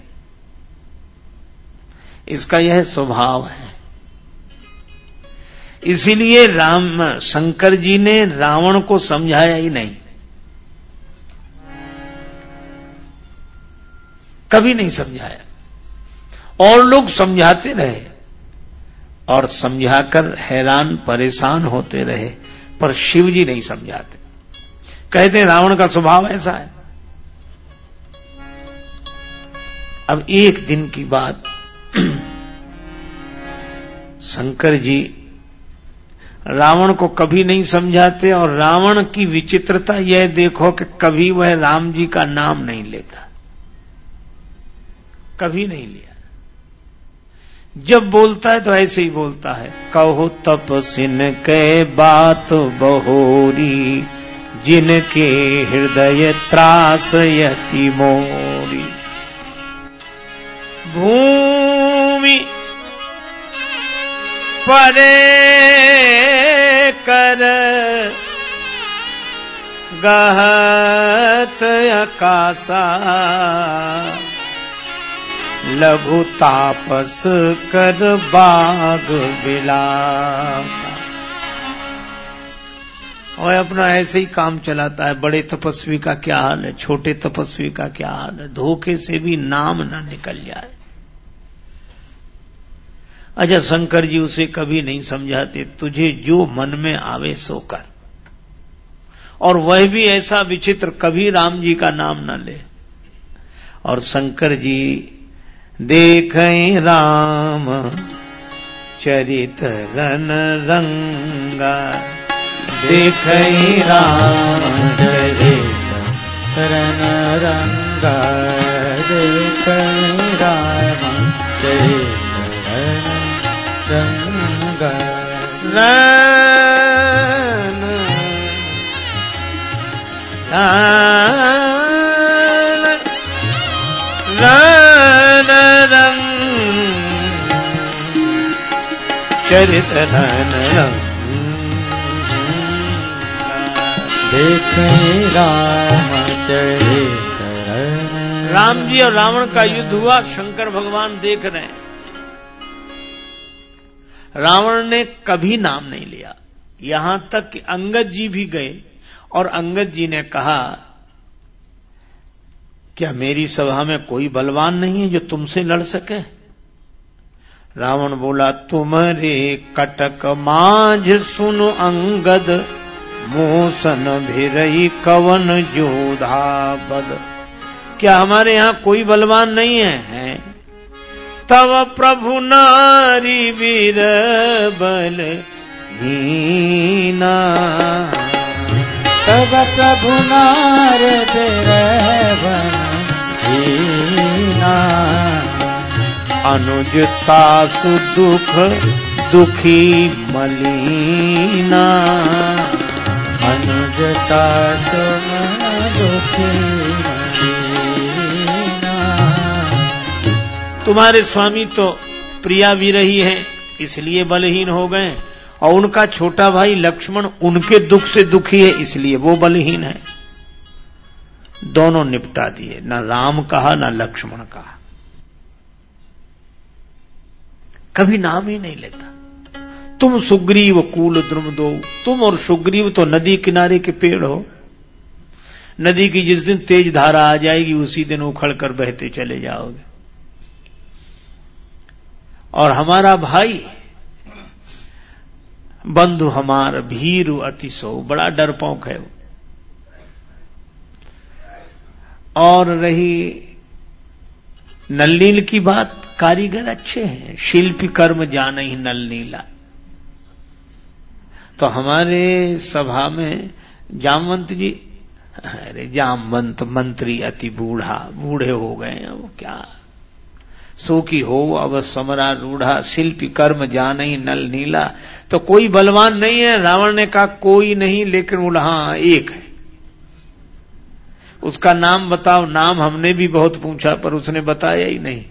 इसका यह स्वभाव है। इसीलिए राम, शंकर जी ने रावण को समझाया ही नहीं। कभी नहीं समझाया। और लोग समझाते रहे और समझाकर हैरान, परेशान होते रहे, पर शिव जी नहीं समझाते। कहते रावण का स्वभाव ऐसा है। अब एक दिन की बात शंकर जी रावण को कभी नहीं समझाते और रावण की विचित्रता यह देखो कि कभी वह राम जी का नाम नहीं लेता। कभी नहीं लिया। जब बोलता है तो ऐसे ही बोलता है, कहो तपसिन के बात बहोरी, जिनके हृदय त्रास यति मोरी। भूमि परे कर गहत अकाशा लघु तापस कर बाग बिलासा और अपना ऐसे ही काम चलाता है, बड़े तपस्वी का क्या हाल है, छोटे तपस्वी का क्या हाल है, धोखे से भी नाम ना निकल जाए। अच्छा शंकर जी उसे कभी नहीं समझाते, तुझे जो मन में आवे सो कर। और वह भी ऐसा विचित्र, कभी राम जी का नाम न ले। और शंकर जी, देख राम, चरित रन रंगा। देख राम, चरित रन रंगा। देख राम, चरित रन रंगा रन। रन रन चरित रन रंग। देख राम चरित राम जी और रावण का युद्ध हुआ शंकर भगवान देख रहे हैं। रावण ने कभी नाम नहीं लिया। यहाँ तक कि अंगद जी भी गए और अंगद जी ने कहा क्या मेरी सभा में कोई बलवान नहीं है जो तुमसे लड़ सके? रावण बोला तुम्हारे कटक माझ सुन अंगद मोसन भिरई कवन जोधा बद। क्या हमारे यहाँ कोई बलवान नहीं है, है? तव प्रभु नारी वीर बल हीना। तब प्रभु नार बन हीना। अनुजता सुदुख दुखी मलीना। अनुजता सुम दुखी तुम्हारे स्वामी तो प्रिया भी रही है, इसलिए बलहीन हो गए। और उनका छोटा भाई लक्ष्मण उनके दुख से दुखी है, इसलिए वो बलहीन है। दोनों निपटा दिए, ना राम कहा, ना लक्ष्मण कहा। कभी नाम ही नहीं लेता। तुम सुग्रीव कूल द्रुम दो, तुम और सुग्रीव तो नदी किनारे के पेड़ हो। नदी की जिस दिन तेज धारा आ जाएगी, उसी दिन उखड़ कर बहते चले जाओगे। और हमारा भाई, बंधु हमार भीरु अतिशो बड़ा डरपोक है और रही नलनील की बात, कारीगर अच्छे हैं, शिल्पी कर्म जान ही नलनीला। तो हमारे सभा में जामवंत जी, अरे जामवंत मंत्री अति बूढ़ा, बूढ़े हो गए हैं, वो क्या सो की हो अब समरा रूढ़ा, शिल्पी, कर्म जान ही नल नीला। तो कोई बलवान नहीं है, रावण ने कहा, कोई नहीं, लेकिन बोला हाँ एक है। उसका नाम बताओ, नाम हमने भी बहुत पूछा, पर उसने बताया ही नहीं।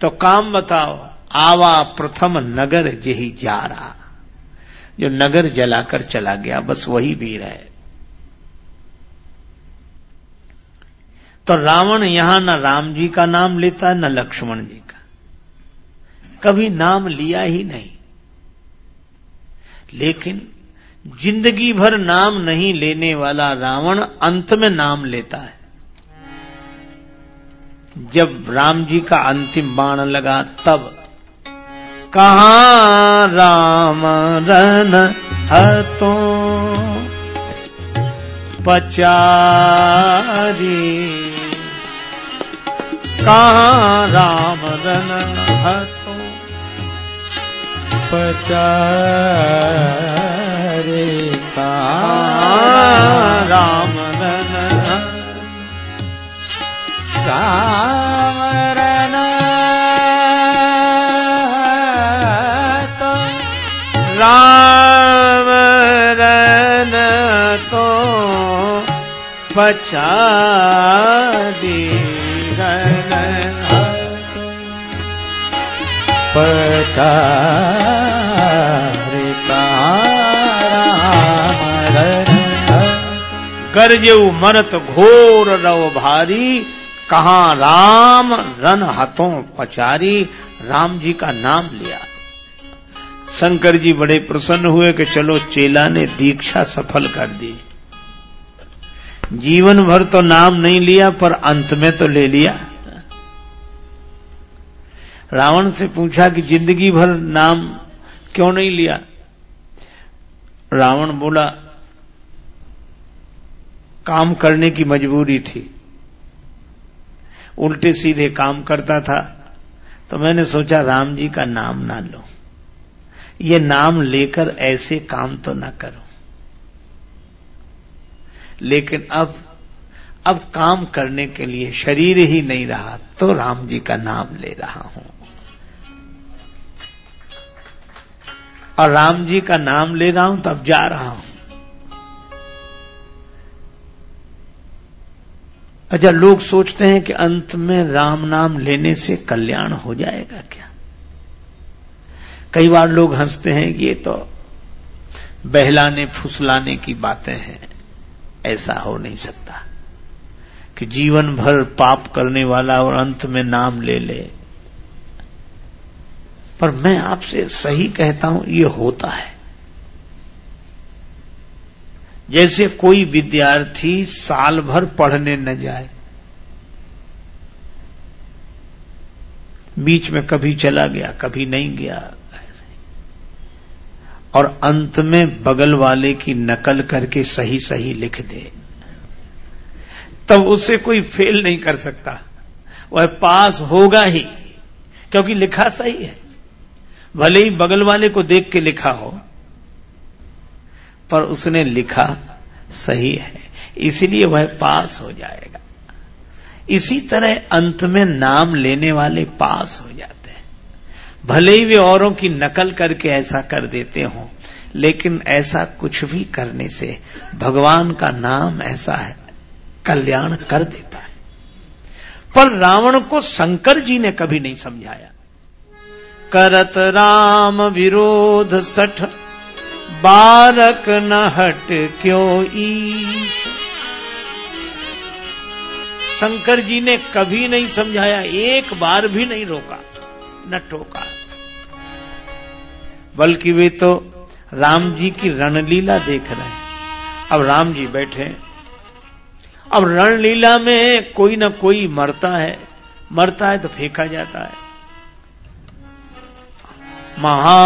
तो काम बताओ, आवा प्रथम नगर जही जा रहा जो नगर जलाकर चला गया, बस वही वीर है। तो रावण यहाँ न राम जी का नाम लेता है, न लक्ष्मण जी का। कभी नाम लिया ही नहीं। लेकिन ज़िंदगी भर नाम नहीं लेने वाला रावण अंत में नाम लेता है। जब राम जी का अंतिम बाण लगा, तब कहा राम रन हतो? पचारी कहाँ राम रन हतो पचारे कहाँ राम रन राम रन तो राम रन तो पचारी गरजेऊ मनत घोर रव भारी, कहा राम रन हथों पचारी, राम जी का नाम लिया। शंकर जी बड़े प्रसन्न हुए कि चलो चेला ने दीक्षा सफल कर दी। जीवन भर तो नाम नहीं लिया, पर अंत में तो ले लिया। रावण से पूछा कि ज़िंदगी भर नाम क्यों नहीं लिया? रावण बोला, काम करने की मजबूरी थी। उल्टे सीधे काम करता था। तो मैंने सोचा, राम जी का नाम ना लो। ये नाम लेकर ऐसे काम तो ना करो। लेकिन अब अब काम करने के लिए शरीर ही नहीं रहा तो राम जी का नाम ले रहा हूँ। और राम जी का नाम ले रहा हूँ, तब जा रहा हूँ। अच्छा लोग सोचते हैं कि अंत में राम नाम लेने से कल्याण हो जाएगा क्या? कई बार लोग हँसते हैं कि ये तो बहलाने, फुसलाने की बातें हैं। ऐसा हो नहीं सकता कि जीवन भर पाप करने वाला और अंत में नाम ले ले। पर मैं आपसे सही कहता हूँ, ये होता है। जैसे कोई विद्यार्थी साल भर पढ़ने न जाए, बीच में कभी चला गया, कभी नहीं गया, और अंत में बगल वाले की नकल करके सही सही लिख दे, तब उसे कोई फेल नहीं कर सकता। वह पास होगा ही, क्योंकि लिखा सही है। भले ही बगल वाले को देख के लिखा हो, पर उसने लिखा सही है। इसलिए वह पास हो जाएगा। इसी तरह अंत में नाम लेने वाले पास हो जाते हैं। भले ही वे औरों की नकल करके ऐसा कर देते हों, लेकिन ऐसा कुछ भी करने से भगवान का नाम ऐसा है, कल्याण कर देता है। पर रावण को शंकर जी ने कभी नहीं समझाया। करत राम विरोध सठ बारक न हट क्यों ईश शंकर जी ने कभी नहीं समझाया, एक बार भी नहीं रोका, न टोका। बल्कि वे तो राम जी की रणलीला देख रहे हैं। अब राम जी बैठे अब रणलीला में कोई ना कोई मरता है मरता है तो फेंका जाता है। महा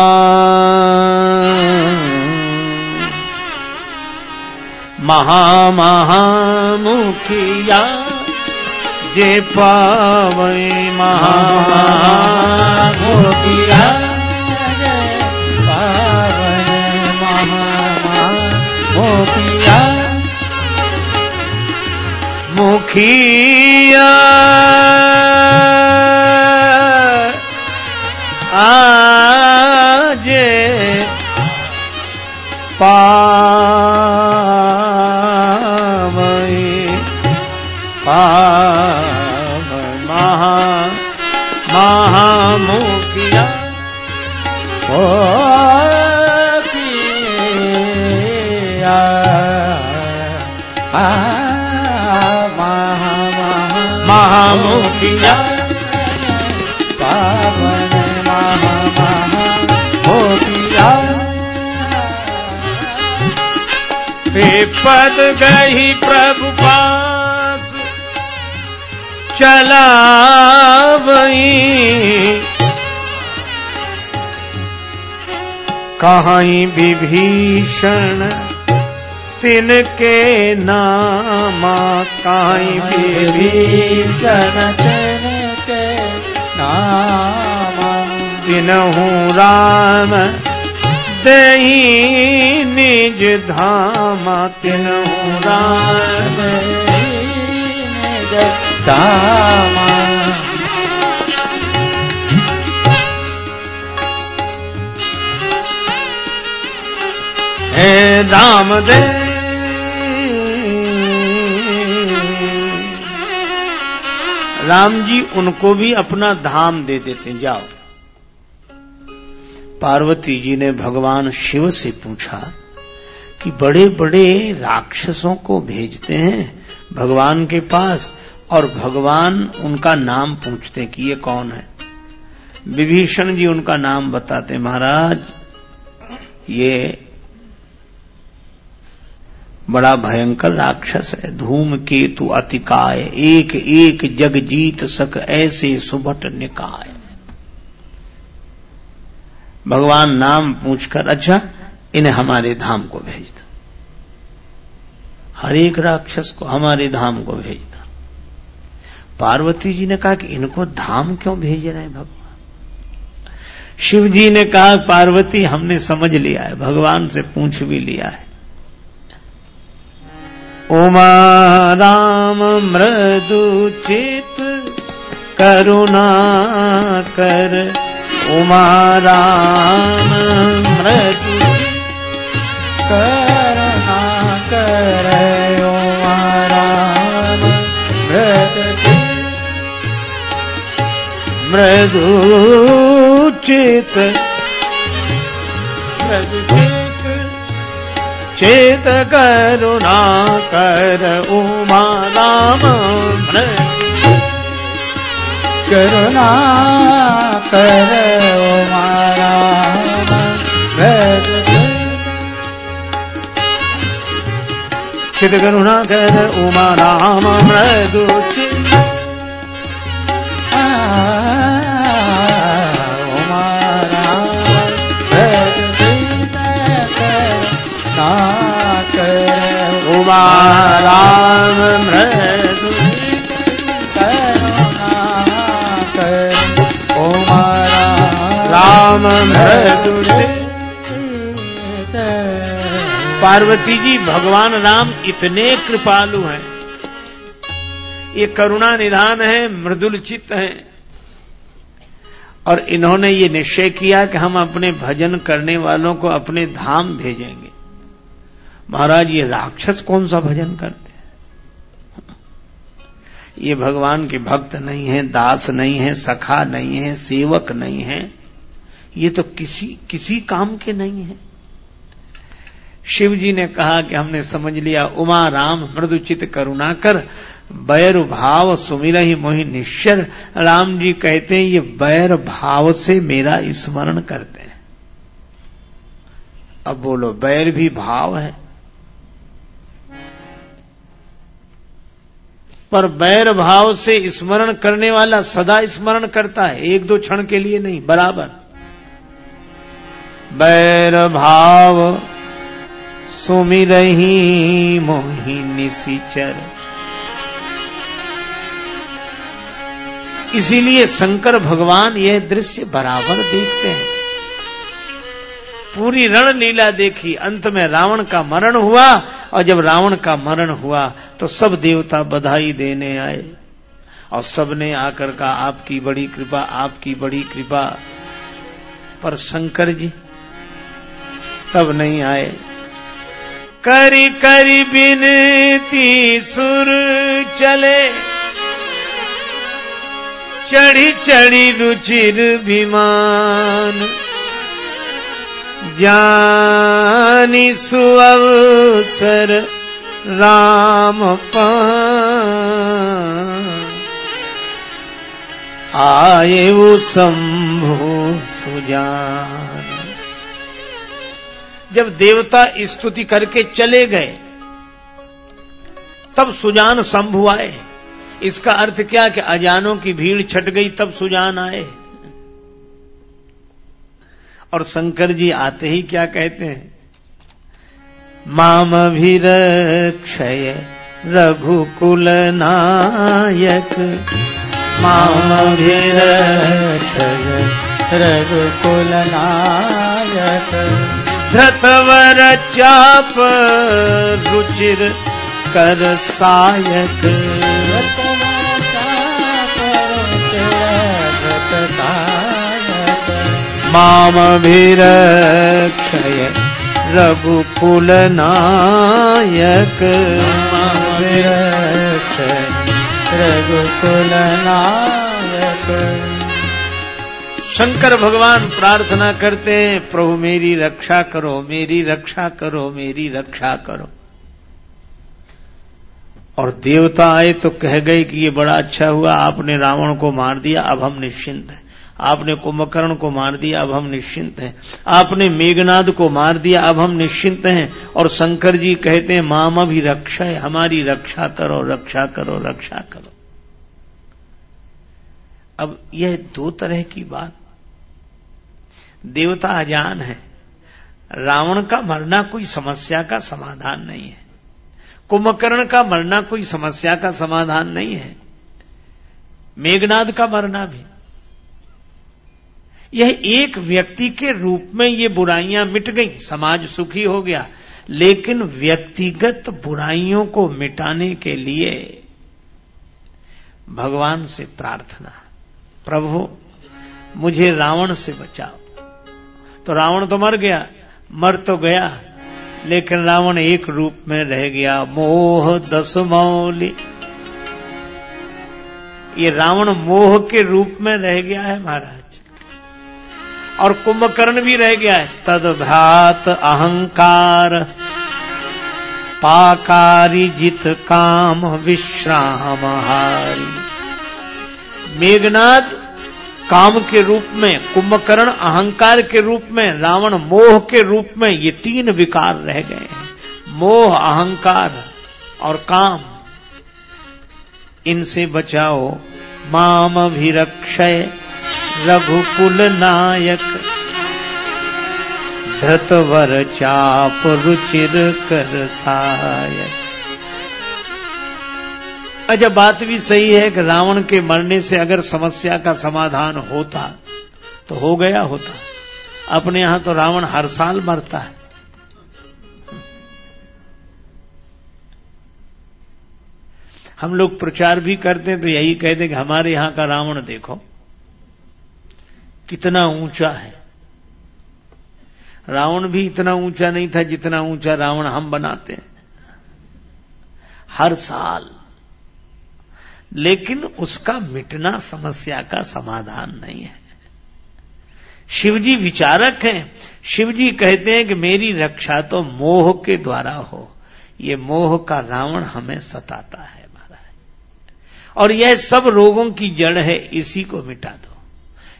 महा महामुखिया जे पावे महामुखिया पावन महामुखिया। मुखिया। पद गही प्रभु पास। चला कहीं विभीषण, तिनके नामा कहीं विभीषण, तिनके नामा। तिनहु राम दही निज धामा तिनहु राम हे दे राम जी उनको भी अपना धाम दे देते जाओ। पार्वती जी ने भगवान शिव से पूछा कि बड़े बड़े राक्षसों को भेजते हैं भगवान के पास और भगवान उनका नाम पूछते हैं कि ये कौन है। विभीषण जी उनका नाम बताते महाराज, ये बड़ा भयंकर राक्षस है, धूम केतु अतिकाय एक एक जग जीत सक ऐसे सुभट निकाय। भगवान नाम पूछकर अच्छा इन्हें हमारे धाम को भेज दो। हर एक राक्षस को हमारे धाम को भेज दो। पार्वती जी ने कहा कि इनको धाम क्यों भेज रहे हैं भगवान? शिव जी ने कहा, पार्वती, हमने समझ लिया है, भगवान से पूछ भी लिया है। उमा राम, मृदु चित, करुणा कर उमा राम मृदु करुणा कर उमा राम मृदु मृदु चित मृदु चित करुणा कर उमा राम मृदु करुणा कर उमा राम चित करुणा कर उमा राम मृदु राम मृदु राम मृदु पार्वती जी, भगवान राम इतने कृपालु हैं। ये करुणा निधान है, मृदुल चित्त है। और इन्होंने ये निश्चय किया कि हम अपने भजन करने वालों को अपने धाम भेजेंगे। महाराज, ये राक्षस कौन सा भजन करते हैं? ये भगवान के भक्त नहीं है, दास नहीं है, सखा नहीं है, सेवक नहीं है। ये तो किसी किसी काम के नहीं है। शिव जी ने कहा कि हमने समझ लिया, उमा राम मृदुचित करुणा कर, बैर भाव सुमिर ही मोहि निश्चर। राम जी कहते हैं, ये बैर भाव से मेरा स्मरण करते हैं। अब बोलो, बैर भी भाव है? पर बैर भाव से स्मरण करने वाला सदा स्मरण करता है, एक दो क्षण के लिए नहीं, बराबर। बैर भाव सुमिरही मोहिनी निशिचर। इसीलिए शंकर भगवान यह दृश्य बराबर देखते हैं। पूरी रण लीला देखी, अंत में रावण का मरण हुआ, और जब रावण का मरण हुआ तो सब देवता बधाई देने आए। और सबने आकर कहा, आपकी बड़ी कृपा, आपकी बड़ी कृपा। पर शंकर जी तब नहीं आए। करी करी बिनती सुर चले। चढ़ी चढ़ी रुचिर विमान जानी सुअवसर राम आए वो शंभु सुजान। जब देवता स्तुति करके चले गए, तब सुजान शंभु आए। इसका अर्थ क्या कि अजानों की भीड़ छट गई, तब सुजान आए। और शंकर जी आते ही क्या कहते हैं? माम क्षय रघुकुल नायक। माम क्षय रघुकुल नायक। धृतवर चाप रुचिर कर सायक। मामभिरक्षय रघुकुल नायक। रघुकुल नायक शंकर भगवान प्रार्थना करते हैं, प्रभु मेरी रक्षा करो, मेरी रक्षा करो, मेरी रक्षा करो। और देवता आए तो कह गए कि ये बड़ा अच्छा हुआ, आपने रावण को मार दिया, अब हम निश्चिंत हैं। आपने कुंभकर्ण को मार दिया, अब हम निश्चिंत हैं। आपने मेघनाद को मार दिया, अब हम निश्चिंत हैं। और शंकर जी कहते हैं, मामा भी रक्षा है, हमारी रक्षा करो रक्षा करो रक्षा करो। अब यह दो तरह की बात। देवता अजान है। रावण का मरना कोई समस्या का समाधान नहीं है। कुंभकर्ण का मरना कोई समस्या का समाधान नहीं है। मेघनाद का मरना भी। यह एक व्यक्ति के रूप में ये बुराइयाँ मिट गई, समाज सुखी हो गया। लेकिन व्यक्तिगत बुराइयों को मिटाने के लिए भगवान से प्रार्थना। प्रभु, मुझे रावण से बचाओ। तो रावण तो मर गया, मर तो गया, लेकिन रावण एक रूप में रह गया, मोह दस मौली। ये रावण मोह के रूप में रह गया है महाराज। और कुंभकर्ण भी रह गया है। तद भ्रात अहंकार, पाकारी जित काम विश्राम हारी। मेघनाद काम के रूप में, कुंभकर्ण अहंकार के रूप में, रावण मोह के रूप में ये तीन विकार रह गए हैं। मोह, अहंकार और काम। इनसे बचाओ माम भी रक्षय रघुकुल नायक। धृतवर चाप रुचिर कर सायक। अच्छा बात भी सही है कि रावण के मरने से अगर समस्या का समाधान होता तो हो गया होता। अपने यहाँ तो रावण हर साल मरता है। हम लोग प्रचार भी करते हैं तो यही कहते कि हमारे यहाँ का रावण देखो, कितना ऊँचा है। रावण भी इतना ऊँचा नहीं था जितना ऊँचा रावण हम बनाते हैं। हर साल लेकिन उसका मिटना समस्या का समाधान नहीं है। शिवजी विचारक हैं। शिवजी कहते हैं कि मेरी रक्षा तो मोह के द्वारा हो। ये मोह का रावण हमें सताता है महाराज। और यह सब रोगों की जड़ है, इसी को मिटा दो।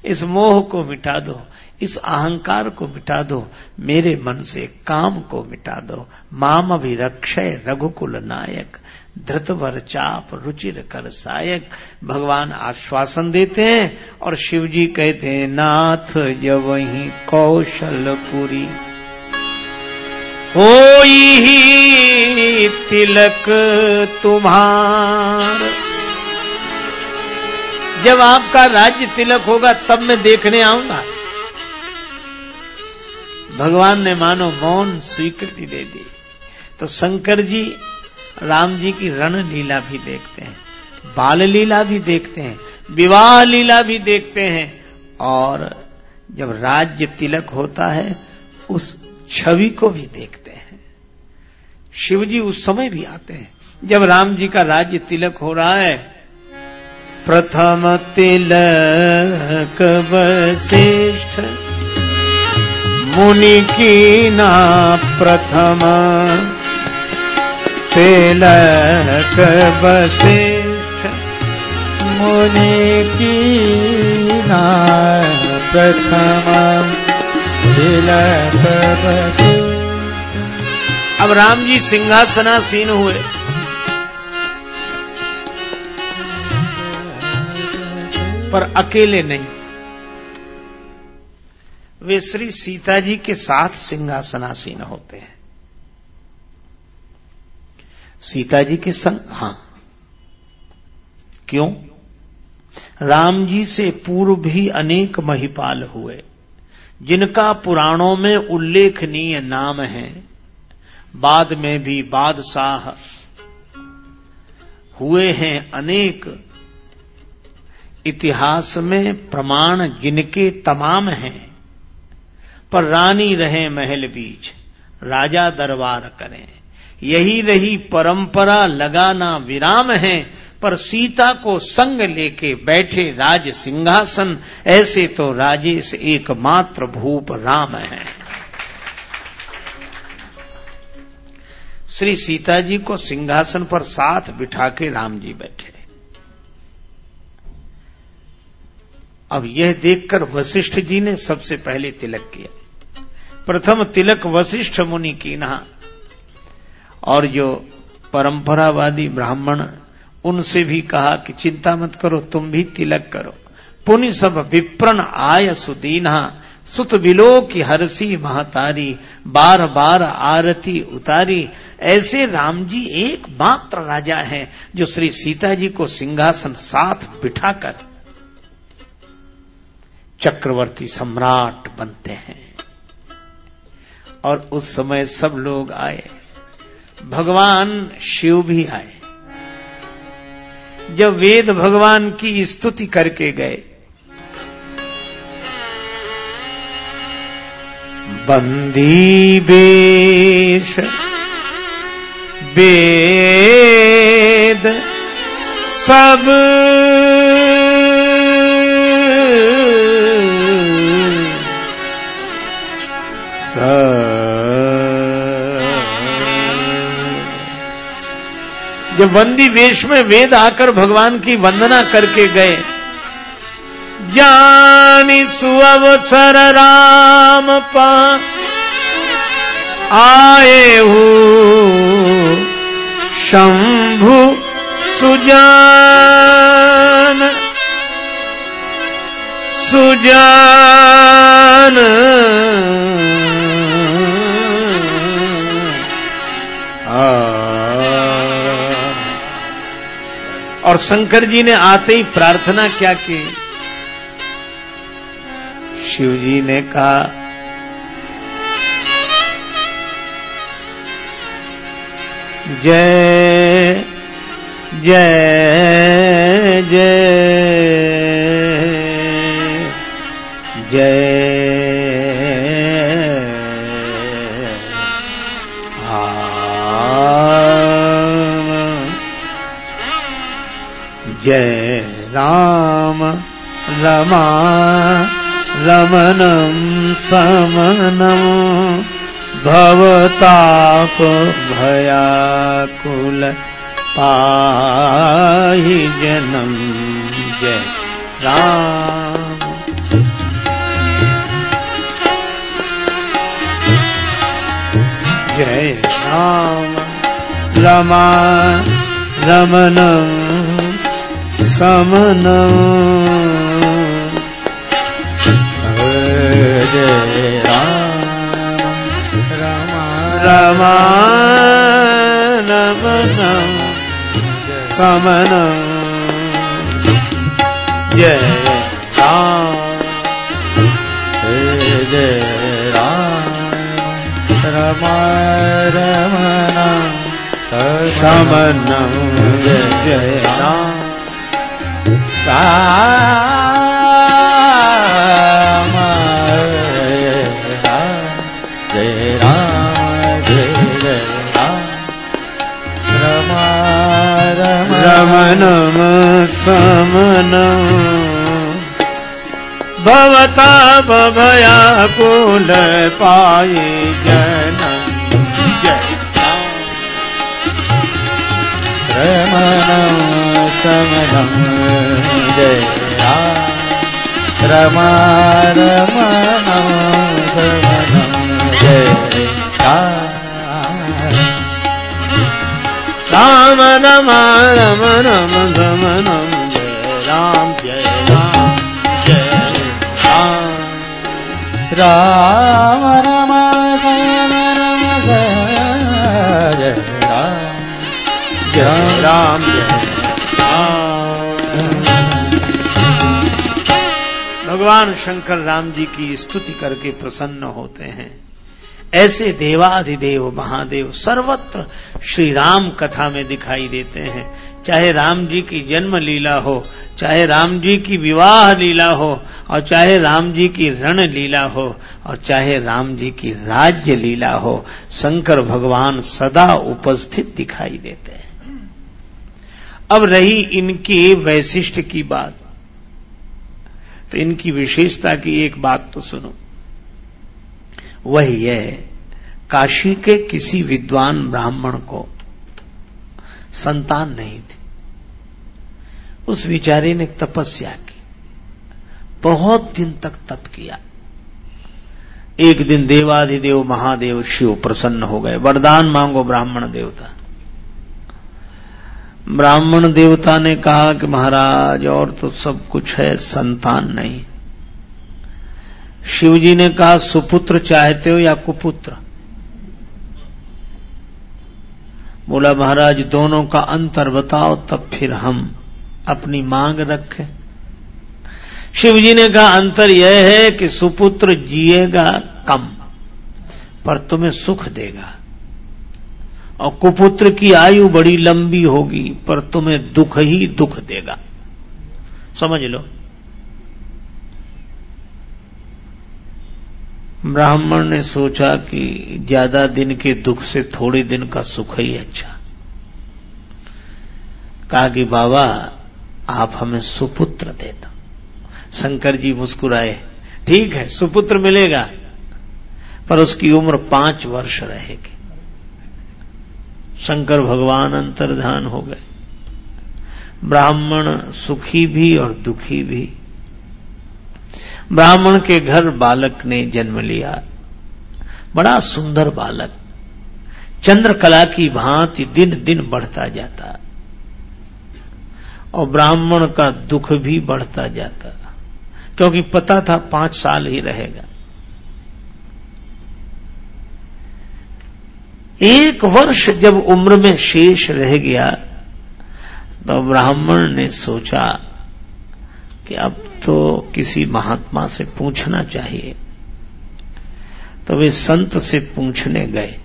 इस मोह को मिटा दो, इस अहंकार को मिटा दो, मेरे मन से काम को मिटा दो। माम अभिरक्षय रघुकुल नायक। धृतवर चाप रुचिर कर सायक। भगवान आश्वासन देते हैं और शिव जी कहते हैं, नाथ जब वही कौशलपुरी ही तिलक तुम्हार। जब आपका राज्य तिलक होगा, तब मैं देखने आऊँगा। भगवान ने मानो मौन स्वीकृति दे दी। तो शंकर जी राम जी की रण लीला भी देखते हैं बाल लीला भी देखते हैं विवाह लीला भी देखते हैं, और जब राज्य तिलक होता है, उस छवि को भी देखते हैं। शिव जी उस समय भी आते हैं, जब राम जी का राज्य तिलक हो रहा है, प्रथम तिलक वशिष्ठ, मुनि की ना प्रथम तिलक वशिष्ठ मुनि की ना प्रथम तिलक वशिष्ठ अब राम जी सिंहासनासीन हुए। पर अकेले नहीं। वे श्री सीता जी के साथ सिंहासनासीन होते हैं। सीता जी के संग? हाँ। क्यों? राम जी से पूर्व भी अनेक महिपाल हुए, जिनका पुराणों में उल्लेखनीय नाम है। बाद में भी बादशाह हुए हैं अनेक। इतिहास में प्रमाण जिनके तमाम हैं, पर रानी रहे महल बीच, राजा दरबार करें। यही रही परंपरा, लगाना विराम है, पर सीता को संग लेके बैठे राज सिंहासन, ऐसे तो राजेश एकमात्र भूप राम है। श्री सीता जी को सिंहासन पर साथ बिठा के राम जी बैठे। अब यह देखकर वशिष्ठ जी ने सबसे पहले तिलक किया। प्रथम तिलक वशिष्ठ मुनि की नहा। और जो परंपरावादी ब्राह्मण, उनसे भी कहा कि चिंता मत करो, तुम भी तिलक करो। पुनि सब विप्रण आय सुदीना, सुत बिलो की हरसी महतारी, बार बार आरती उतारी। ऐसे राम जी एक मात्र राजा हैं जो श्री सीता जी को सिंहासन साथ बिठाकर चक्रवर्ती सम्राट बनते हैं। और उस समय सब लोग आए। भगवान शिव भी आए। जब वेद भगवान की स्तुति करके गए, बंदी बेश वेद सब जब वंदी वेश में वेद आकर भगवान की वंदना करके गए। ज्ञानी सुअवसर राम पा, आए हो शंभु सुजान सुजान और शंकर जी ने आते ही प्रार्थना क्या की? शिव जी ने कहा, जय जय जय जय। जय राम रमा रमणं समनम् भवताप भयाकुल पाहि जनम जय राम। जय राम रमा रमणं समनम् जय राम रमा नमनम समनम जय राम जय राम रमा रमनम समनम जय राम रमणम समनम भवता भयाकुल पाये जनम जय रमणम समनम जय रमा रमणम समनम जय राम रम रम रम रम रम जय राम जय राम जय राम राम रम रम भगवान शंकर राम जी की स्तुति करके प्रसन्न होते हैं। ऐसे देवाधिदेव, महादेव सर्वत्र श्री राम कथा में दिखाई देते हैं। चाहे राम जी की जन्म लीला हो, चाहे राम जी की विवाह लीला हो, और चाहे राम जी की रण लीला हो, और चाहे राम जी की राज्य लीला हो, शंकर भगवान सदा उपस्थित दिखाई देते हैं। अब रही इनकी वैशिष्ट की बात। तो इनकी विशेषता की एक बात तो सुनो। वही है, काशी के किसी विद्वान ब्राह्मण को संतान नहीं थी। उस विचारी ने तपस्या की, बहुत दिन तक तप किया। एक दिन देवाधिदेव महादेव शिव प्रसन्न हो गए। वरदान मांगो ब्राह्मण देवता। ब्राह्मण देवता ने कहा कि महाराज, और तो सब कुछ है, संतान नहीं। शिवजी ने कहा, सुपुत्र चाहते हो या कुपुत्र? बोला, महाराज, दोनों का अंतर बताओ, तब फिर हम अपनी मांग रखें। शिवजी ने कहा, अंतर यह है कि सुपुत्र जिएगा कम, पर तुम्हें सुख देगा। और कुपुत्र की आयु बड़ी लंबी होगी, पर तुम्हें दुख ही दुख देगा। समझ लो। ब्राह्मण ने सोचा कि ज़्यादा दिन के दुख से थोड़े दिन का सुख ही अच्छा। कहा कि, बाबा, आप हमें सुपुत्र दे दो। शंकर जी मुस्कुराए, ठीक है, सुपुत्र मिलेगा, पर उसकी उम्र पाँच वर्ष रहेगी। शंकर भगवान अंतर्धान हो गए। ब्राह्मण सुखी भी और दुखी भी। ब्राह्मण के घर बालक ने जन्म लिया। बड़ा सुंदर बालक। चंद्रकला की भांति दिन दिन बढ़ता जाता। और ब्राह्मण का दुख भी बढ़ता जाता। क्योंकि पता था पाँच साल ही रहेगा। एक वर्ष जब उम्र में शेष रह गया तो ब्राह्मण ने सोचा कि अब तो किसी महात्मा से पूछना चाहिए। तो वे संत से पूछने गए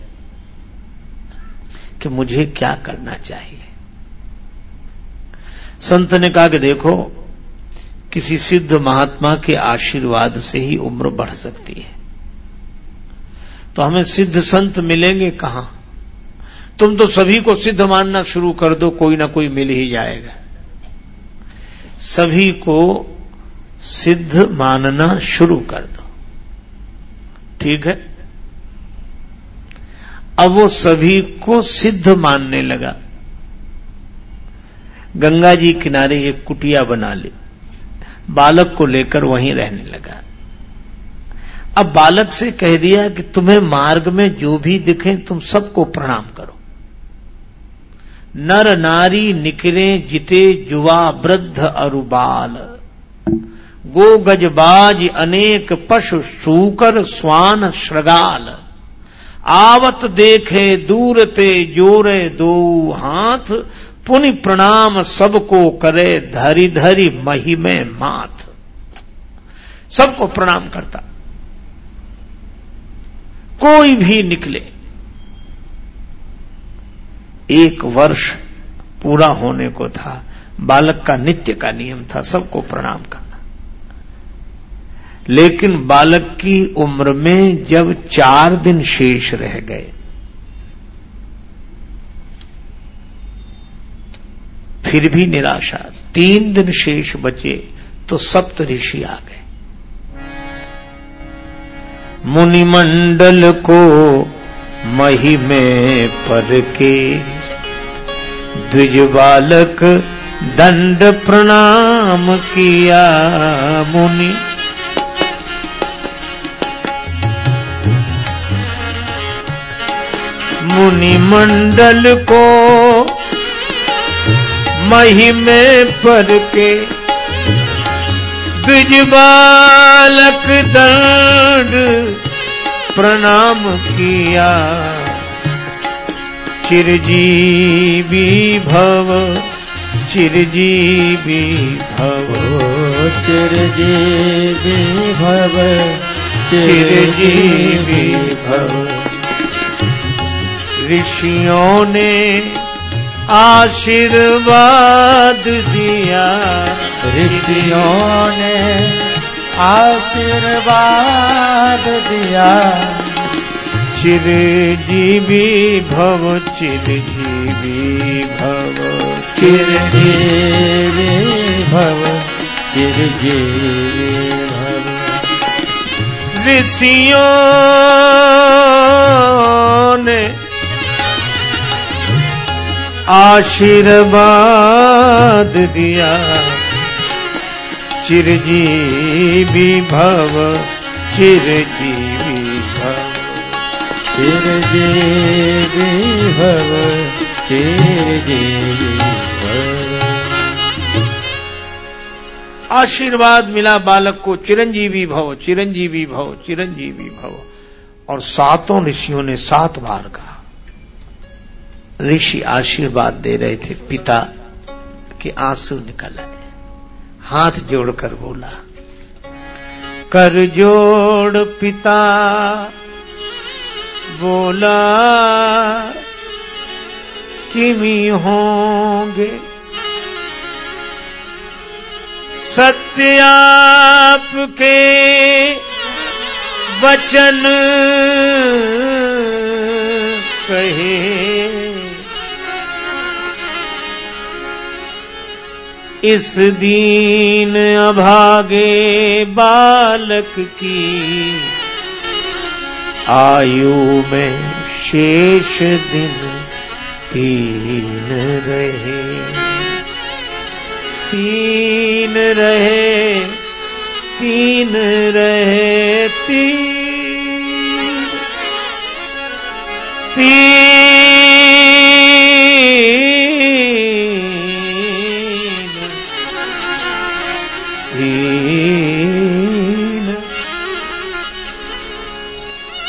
कि मुझे क्या करना चाहिए। संत ने कहा कि देखो, किसी सिद्ध महात्मा के आशीर्वाद से ही उम्र बढ़ सकती है। तो हमें सिद्ध संत मिलेंगे कहाँ? तुम तो सभी को सिद्ध मानना शुरू कर दो, कोई ना कोई मिल ही जाएगा। सभी को सिद्ध मानना शुरू कर दो। ठीक है? अब वो सभी को सिद्ध मानने लगा। गंगा जी किनारे एक कुटिया बना ली। बालक को लेकर वहीं रहने लगा। अब बालक से कह दिया कि तुम्हें मार्ग में जो भी दिखे, तुम सबको प्रणाम करो। नर नारी निकरे जिते जुवा वृद्ध अरुबाल गो गजबाज अनेक पशु सूकर स्वान श्रगाल। आवत देखे दूर ते जोरे दो हाथ, पुनि प्रणाम सबको करे धरी धरी मही में माथ। सबको प्रणाम करता। कोई भी निकले, एक वर्ष पूरा होने को था, बालक का नित्य का नियम था, सबको प्रणाम करना। लेकिन बालक की उम्र में जब चार दिन शेष रह गए, फिर भी निराशा, तीन दिन शेष बचे तो सप्त ऋषि आ गए। मुनिमंडल को मही में पर के द्विज बालक दंड प्रणाम किया मुनि। मुनि मंडल को मही में पर के ब्रिज बालक दंड प्रणाम किया। चिरजीवी भव चिरजीवी भव। चिरजीवी भव चिरजीवी भव। ऋषियों ने आशीर्वाद दिया। ऋषियों ने आशीर्वाद दिया। चिरजीवी भव चिरजीवी भव। चिरजीवी भव चिरजीवी भव। ऋषियों ने आशीर्वाद दिया। चिरजीवी भव चिरजीवी भव। चिरजीवी भव चिरजीवी भव। आशीर्वाद मिला बालक को चिरंजीवी भव चिरंजीवी भव चिरंजीवी भव। और सातों ऋषियों ने सात बार कहा ऋषि आशीर्वाद दे रहे थे, पिता के आँसू निकल आए। हाथ जोड़कर बोला, कर जोड़ पिता, बोला, किमी होंगे। सत्य आपके वचन कहे। इस दीन अभागे बालक की आयु में शेष दिन तीन रहे। तीन रहे तीन रहे, तीन। तीन।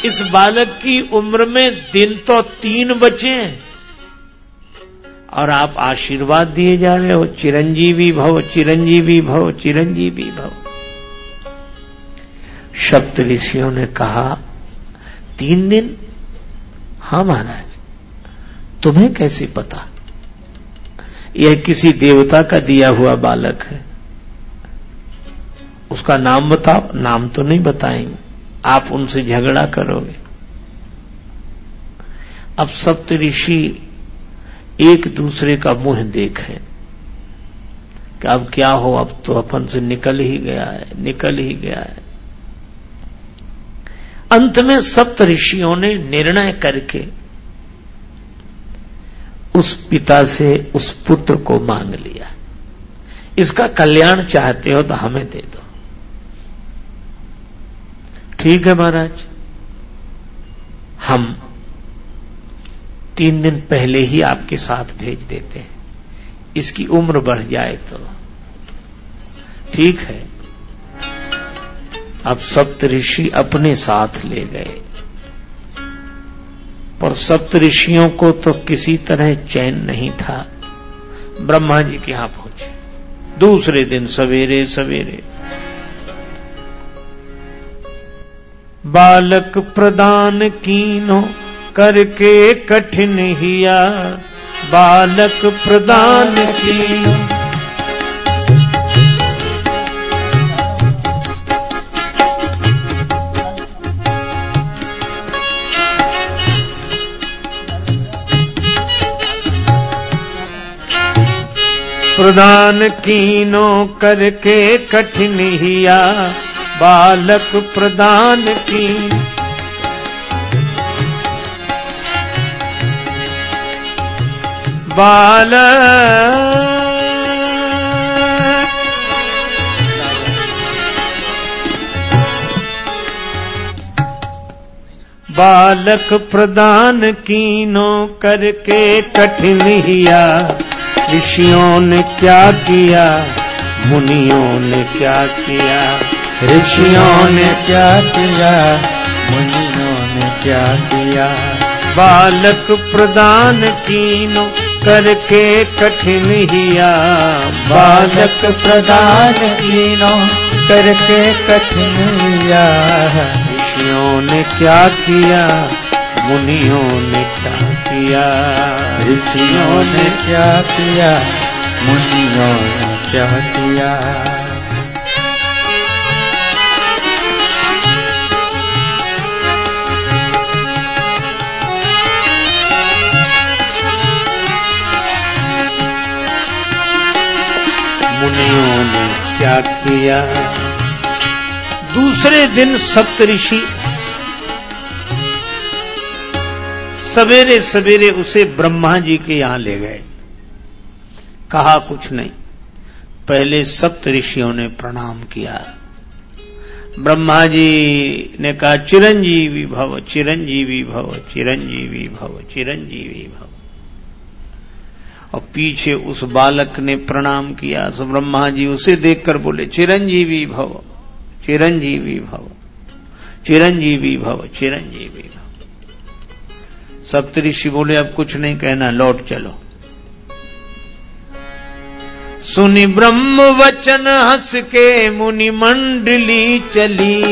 इस बालक की उम्र में दिन तो तीन बचे हैं। और आप आशीर्वाद दिए जा रहे हो, चिरंजीवी भव चिरंजीवी भव चिरंजीवी भव। सप्त ऋषियों ने कहा, तीन दिन? हाँ महाराज, तुम्हें कैसे पता? यह किसी देवता का दिया हुआ बालक है। उसका नाम बताओ, नाम तो नहीं बताएँगे। आप उनसे झगड़ा करोगे। अब सप्त ऋषि एक दूसरे का मुँह देखें कि अब क्या हो, अब तो अपन से निकल ही गया है, निकल ही गया है। अंत में सप्त ऋषियों ने निर्णय करके उस पिता से उस पुत्र को मांग लिया। इसका कल्याण चाहते हो तो हमें दे दो। ठीक है महाराज। हम तीन दिन पहले ही आपके साथ भेज देते हैं। इसकी उम्र बढ़ जाए तो। ठीक है। अब सप्त ऋषि अपने साथ ले गए। पर सप्त ऋषियों को तो किसी तरह चैन नहीं था। ब्रह्मा जी के यहाँ पहुँचे। दूसरे दिन सवेरे सवेरे बालक प्रदान कीनो करके कठिन हिया। बालक प्रदान कीनो। प्रदान कीनो करके कठिन हिया। बालक प्रदान की। बालक बालक प्रदान कीनो करके कठिन हिया, ऋषियों ने क्या किया, मुनियों ने क्या किया? ऋषियों ने क्या किया, मुनियों ने क्या किया? बालक प्रदान कीनो करके कठिन हिया। बालक प्रदान कीनो करके कठिन हिया। ऋषियों ने क्या किया, मुनियों ने क्या किया? ऋषियों ने क्या किया, मुनियों ने क्या किया? मुनियों ने क्या किया? दूसरे दिन सप्तऋषि सवेरे सवेरे उसे ब्रह्मा जी के यहाँ ले गए। कहा, कुछ नहीं। पहले सप्त ऋषियों ने प्रणाम किया। ब्रह्मा जी ने कहा, चिरंजीवी भव चिरंजीवी भव चिरंजीवी भव चिरंजीवी भव। और पीछे उस बालक ने प्रणाम किया। सो ब्रह्मा जी उसे देखकर बोले, चिरंजीवी भव चिरंजीवी भव चिरंजीवी भव चिरंजीवी भव। सप्तऋषि बोले, अब कुछ नहीं कहना, लौट चलो। सुनि ब्रह्म वचन हंस के मुनि मंडली चली।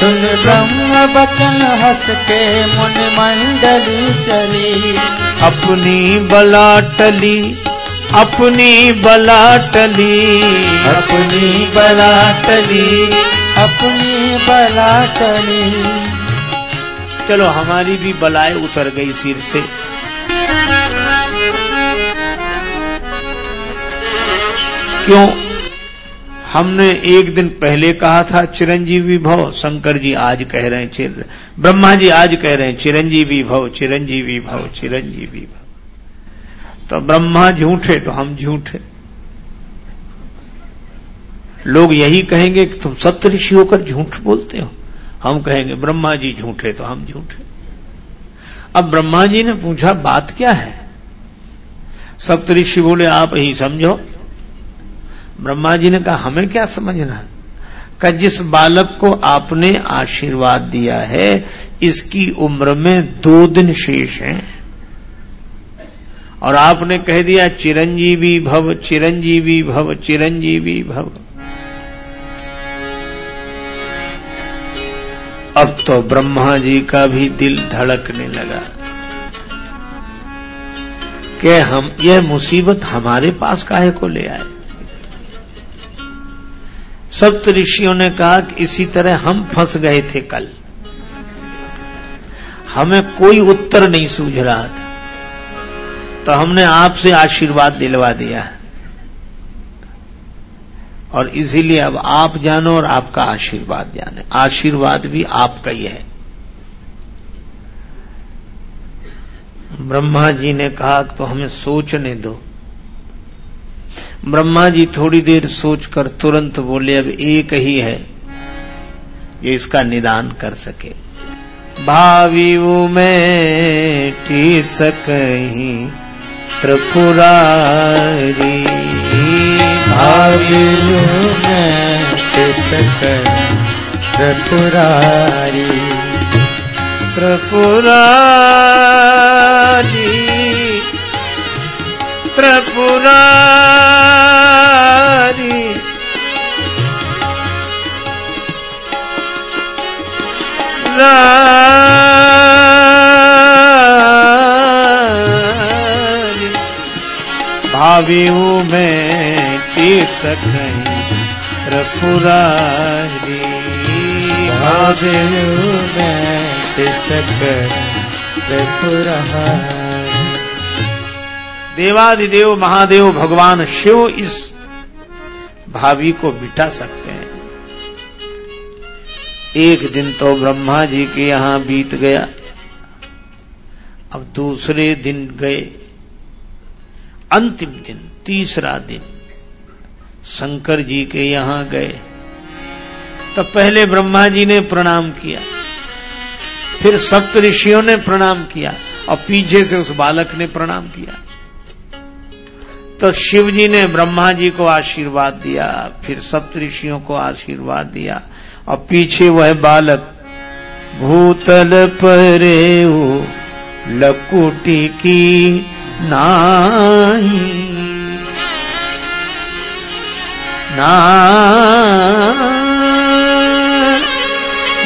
सुन ब्रह्म वचन हंस के मुनि मंडली चली। अपनी बला टली अपनी बला टली। अपनी बला टली अपनी बला टली। चलो हमारी भी बलाएँ उतर गई सिर से। क्यों? हमने एक दिन पहले कहा था, चिरंजीवी भव शंकर जी आज कह रहे हैं, चिर ब्रह्मा जी आज कह रहे हैं, चिरंजीवी भव चिरंजीवी भव चिरंजीवी भव तो ब्रह्मा झूठे तो हम झूठे लोग यही कहेंगे कि तुम सत्य ऋषि होकर झूठ बोलते हो। हम कहेंगे, ब्रह्मा जी झूठे तो हम झूठे अब ब्रह्मा जी ने पूछा, बात क्या है? सप्तऋषि बोले, आप ही समझो। ब्रह्मा जी ने कहा, हमें क्या समझना का जिस बालक को आपने आशीर्वाद दिया है, इसकी उम्र में दो दिन शेष हैं। और आपने कह दिया, चिरंजीवी भव चिरंजीवी भव चिरंजीवी भव। अब तो ब्रह्मा जी का भी दिल धड़कने लगा। कि हम, यह मुसीबत हमारे पास काहे को ले आए? सप्त ऋषियों ने कहा कि इसी तरह हम फंस गए थे कल। हमें कोई उत्तर नहीं सूझ रहा था। तो हमने आपसे आशीर्वाद दिलवा दिया और इसीलिए अब आप जानो और आपका आशीर्वाद जाने। आशीर्वाद भी आपका ही है। ब्रह्मा जी ने कहा तो हमें सोचने दो। ब्रह्मा जी थोड़ी देर सोचकर तुरंत बोले, अब एक ही है, ये इसका निदान कर सके। भावी में टी सकही, त्रिपुरारी भावी में टी सकही, त्रिपुरारी। त्रिपुरारी त्रिपुरारी भावी में तीर सकई त्रिपुरारी। भावी में टी सकही त्रिपुरारी। देवादिदेव, महादेव, भगवान शिव इस भावी को बिठा सकते हैं। एक दिन तो ब्रह्मा जी के यहाँ बीत गया। अब दूसरे दिन गए। अंतिम दिन, तीसरा दिन, शंकर जी के यहाँ गए। तब पहले ब्रह्मा जी ने प्रणाम किया। फिर सप्त ऋषियों ने प्रणाम किया और पीछे से उस बालक ने प्रणाम किया। तो शिव जी ने ब्रह्मा जी को आशीर्वाद दिया, फिर सप्त ऋषियों को आशीर्वाद दिया। और पीछे वह बालक, भूतल परे लकुटी की नाही। ना,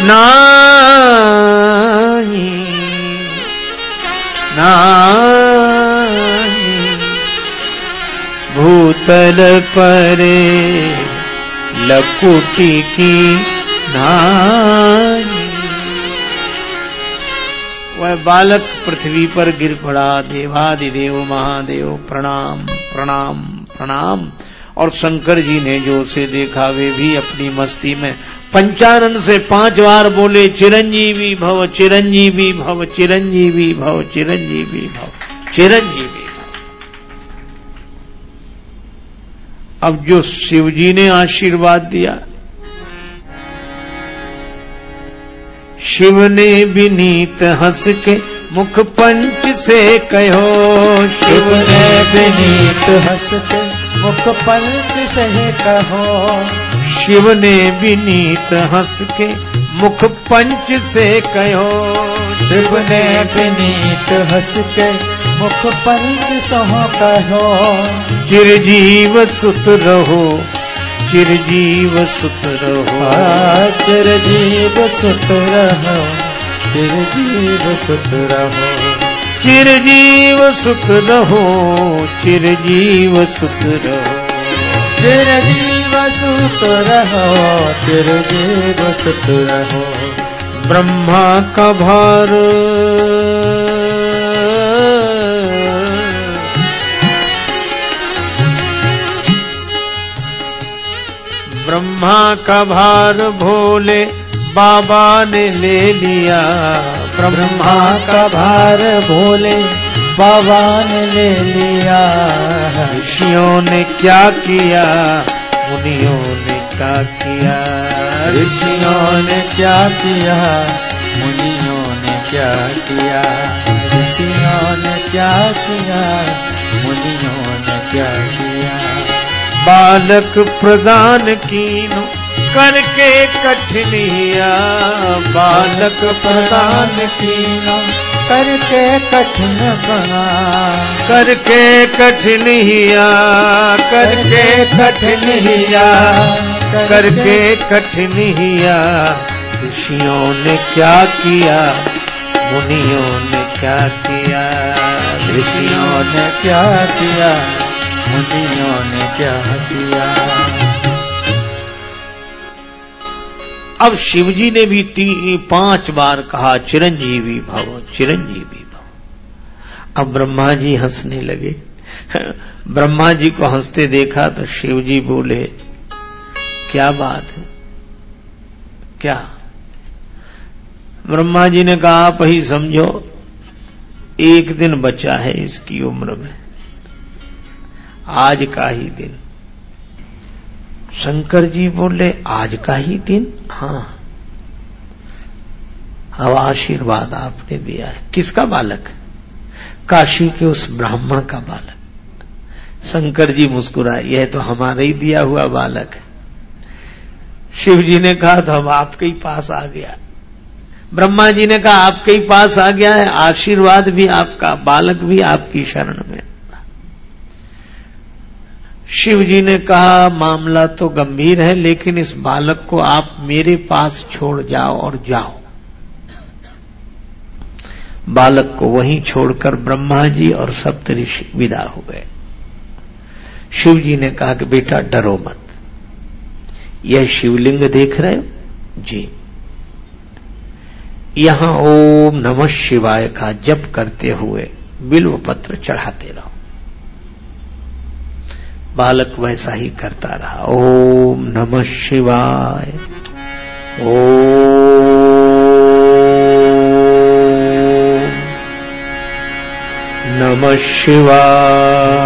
नाही। नाही भूतल परे लकुटी की नाही वह बालक पृथ्वी पर गिर पड़ा। देवादिदेव, महादेव, प्रणाम प्रणाम प्रणाम। और शंकर जी ने जो उसे देखा, वे भी अपनी मस्ती में। पंचानन से पाँच बार बोले, चिरंजीवी भव चिरंजीवी भव चिरंजीवी भव चिरंजीवी भव, चिरंजीवी। अब जो शिव जी ने आशीर्वाद दिया शिव ने विनीत हंस के मुख पंच से कहो शिव ने विनीत हंस के मुख पंच से कहो शिव ने विनीत हंस के मुख पंच से कहो। शिव ने विनीत हंस के मुख पंच सहो कहो। चिरजीव सुत रहो चिरजीव सुत रहो। चिरजीव सुत रहो चिरजीव सुत रहो। चिरजीव सुत रहो चिरजीव सुत रहो। चिरजीव सुत रहो चिरजीव सुत रहो। ब्रह्मा का भार। ब्रह्मा का भार भोले बाबा ने ले लिया। ब्रह्मा का भार भोले बाबा ने ले लिया। ऋषियों ने क्या किया? मुनियों ने क्या किया? ऋषियों ने क्या किया? मुनियों ने क्या किया? ऋषियों ने क्या किया? मुनियों ने क्या किया? बालक प्रदान कीनो करके कठिनिया। बालक प्रदान कीनो करके कठिन बना। करके कठिनिया करके कठिनिया। करके कठिनिया ऋषियों ने क्या किया? मुनियों ने क्या किया? ऋषियों ने क्या किया? मुनियों ने क्या किया? अब शिवजी ने भी ती, पाँच बार कहा, चिरंजीवी भव चिरंजीवी भव। अब ब्रह्मा जी हंसने लगे। ब्रह्मा जी को हँसते देखा तो शिव जी बोले क्या बात है? क्या? ब्रह्मा जी ने कहा, आप ही समझो, एक दिन बचा है इसकी उम्र में। आज का ही दिन। शंकर जी बोले, आज का ही दिन? हाँ। अब आशीर्वाद आपने दिया है। किसका बालक काशी के उस ब्राह्मण का बालक। शंकर जी मुस्कुराए, यह तो हमारा ही दिया हुआ बालक है। शिव जी ने कहा तो हम आपके ही पास आ गया ब्रह्मा जी ने कहा, आपके ही पास आ गया है, आशीर्वाद भी आपका, बालक भी आपकी शरण में। शिव जी ने कहा, मामला तो गंभीर है, लेकिन इस बालक को आप मेरे पास छोड़ जाओ और जाओ। बालक को वहीं छोड़कर ब्रह्मा जी और सप्तऋषि विदा हो गए। शिव जी ने कहा कि, बेटा, डरो मत। यह शिवलिंग देख रहे हो? जी। यहाँ ओम नमः शिवाय का जप करते हुए बिल्व पत्र चढ़ाते रहो। बालक वैसा ही करता रहा। ओम नमः शिवाय। ओम नमः शिवाय।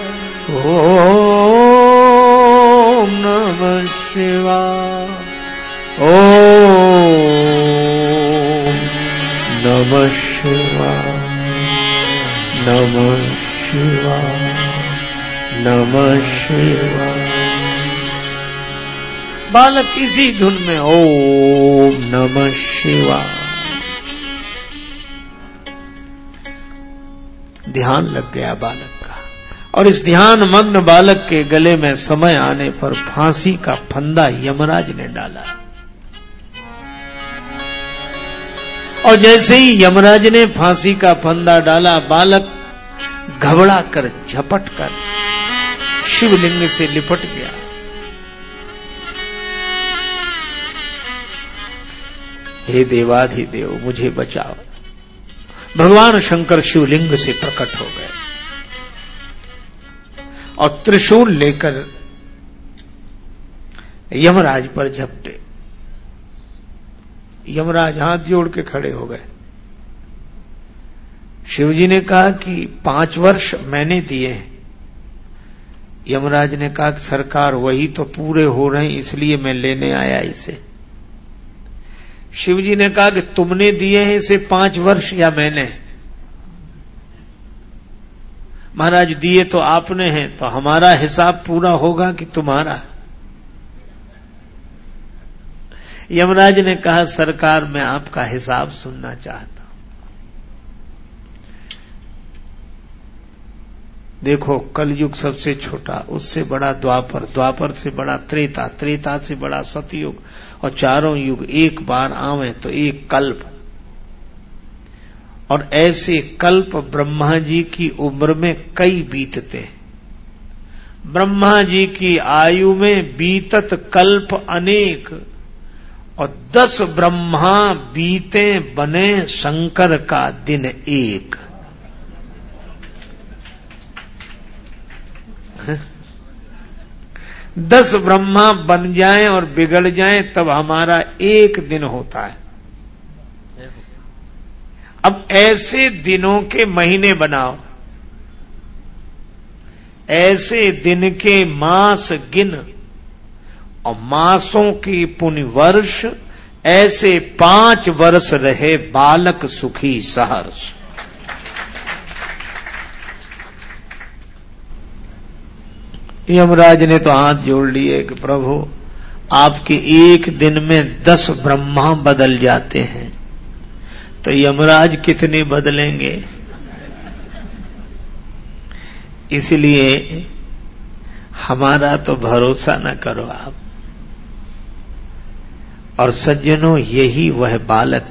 नमः शिवाय। नमः शिवाय। बालक इसी धुन में, ओम नमः शिवाय। ध्यान लग गया बालक का। और इस ध्यान मग्न बालक के गले में समय आने पर फांसी का फंदा यमराज ने डाला। और जैसे ही यमराज ने फांसी का फंदा डाला, बालक घबरा कर, झपट कर, शिवलिंग से लिपट गया। हे देवाधिदेव, मुझे बचाओ। भगवान शंकर शिवलिंग से प्रकट हो गए। और त्रिशूल लेकर यमराज पर झपटे। यमराज हाथ जोड़ के खड़े हो गए। शिवजी ने कहा कि पाँच वर्ष मैंने दिए हैं। यमराज ने कहा कि सरकार वही तो पूरे हो रहे हैं, इसलिए मैं लेने आया इसे। शिवजी ने कहा कि तुमने दिए हैं इसे पाँच वर्ष या मैंने। महाराज, दिए तो आपने हैं तो हमारा हिसाब पूरा होगा कि तुम्हारा। यमराज ने कहा, सरकार, मैं आपका हिसाब सुनना चाहता देखो, कलयुग सबसे छोटा, उससे बड़ा द्वापर द्वापर से बड़ा त्रेता त्रेता से बड़ा सतयुग, और चारों युग एक बार आवे तो एक कल्प। और ऐसे कल्प ब्रह्मा जी की उम्र में कई बीतते। ब्रह्मा जी की आयु में बीतत कल्प अनेक, और दस ब्रह्मा बीते बने शंकर का दिन एक। दस ब्रह्मा बन जाएँ और बिगड़ जाएँ, तब हमारा एक दिन होता है। अब ऐसे दिनों के महीने बनाओ। ऐसे दिन के मास गिन और मासों की पुण्य वर्ष ऐसे पाँच वर्ष रहे बालक सुखी सहर्ष। यमराज ने तो हाथ जोड़ लिए कि प्रभु, आपके एक दिन में दस ब्रह्मा बदल जाते हैं। तो यमराज कितने बदलेंगे? इसलिए हमारा तो भरोसा न करो आप। और सज्जनों, यही वह बालक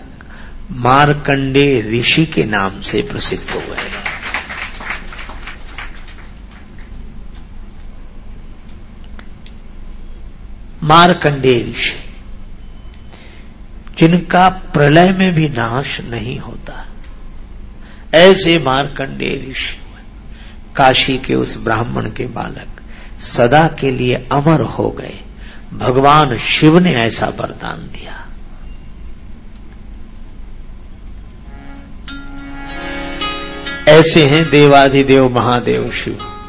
मारकंडे ऋषि के नाम से प्रसिद्ध हो गए मारकंडे ऋषि जिनका प्रलय में भी नाश नहीं होता। ऐसे मारकंडेय ऋषि काशी के उस ब्राह्मण के बालक सदा के लिए अमर हो गए। भगवान शिव ने ऐसा वरदान दिया। ऐसे हैं देवाधिदेव महादेव शिव।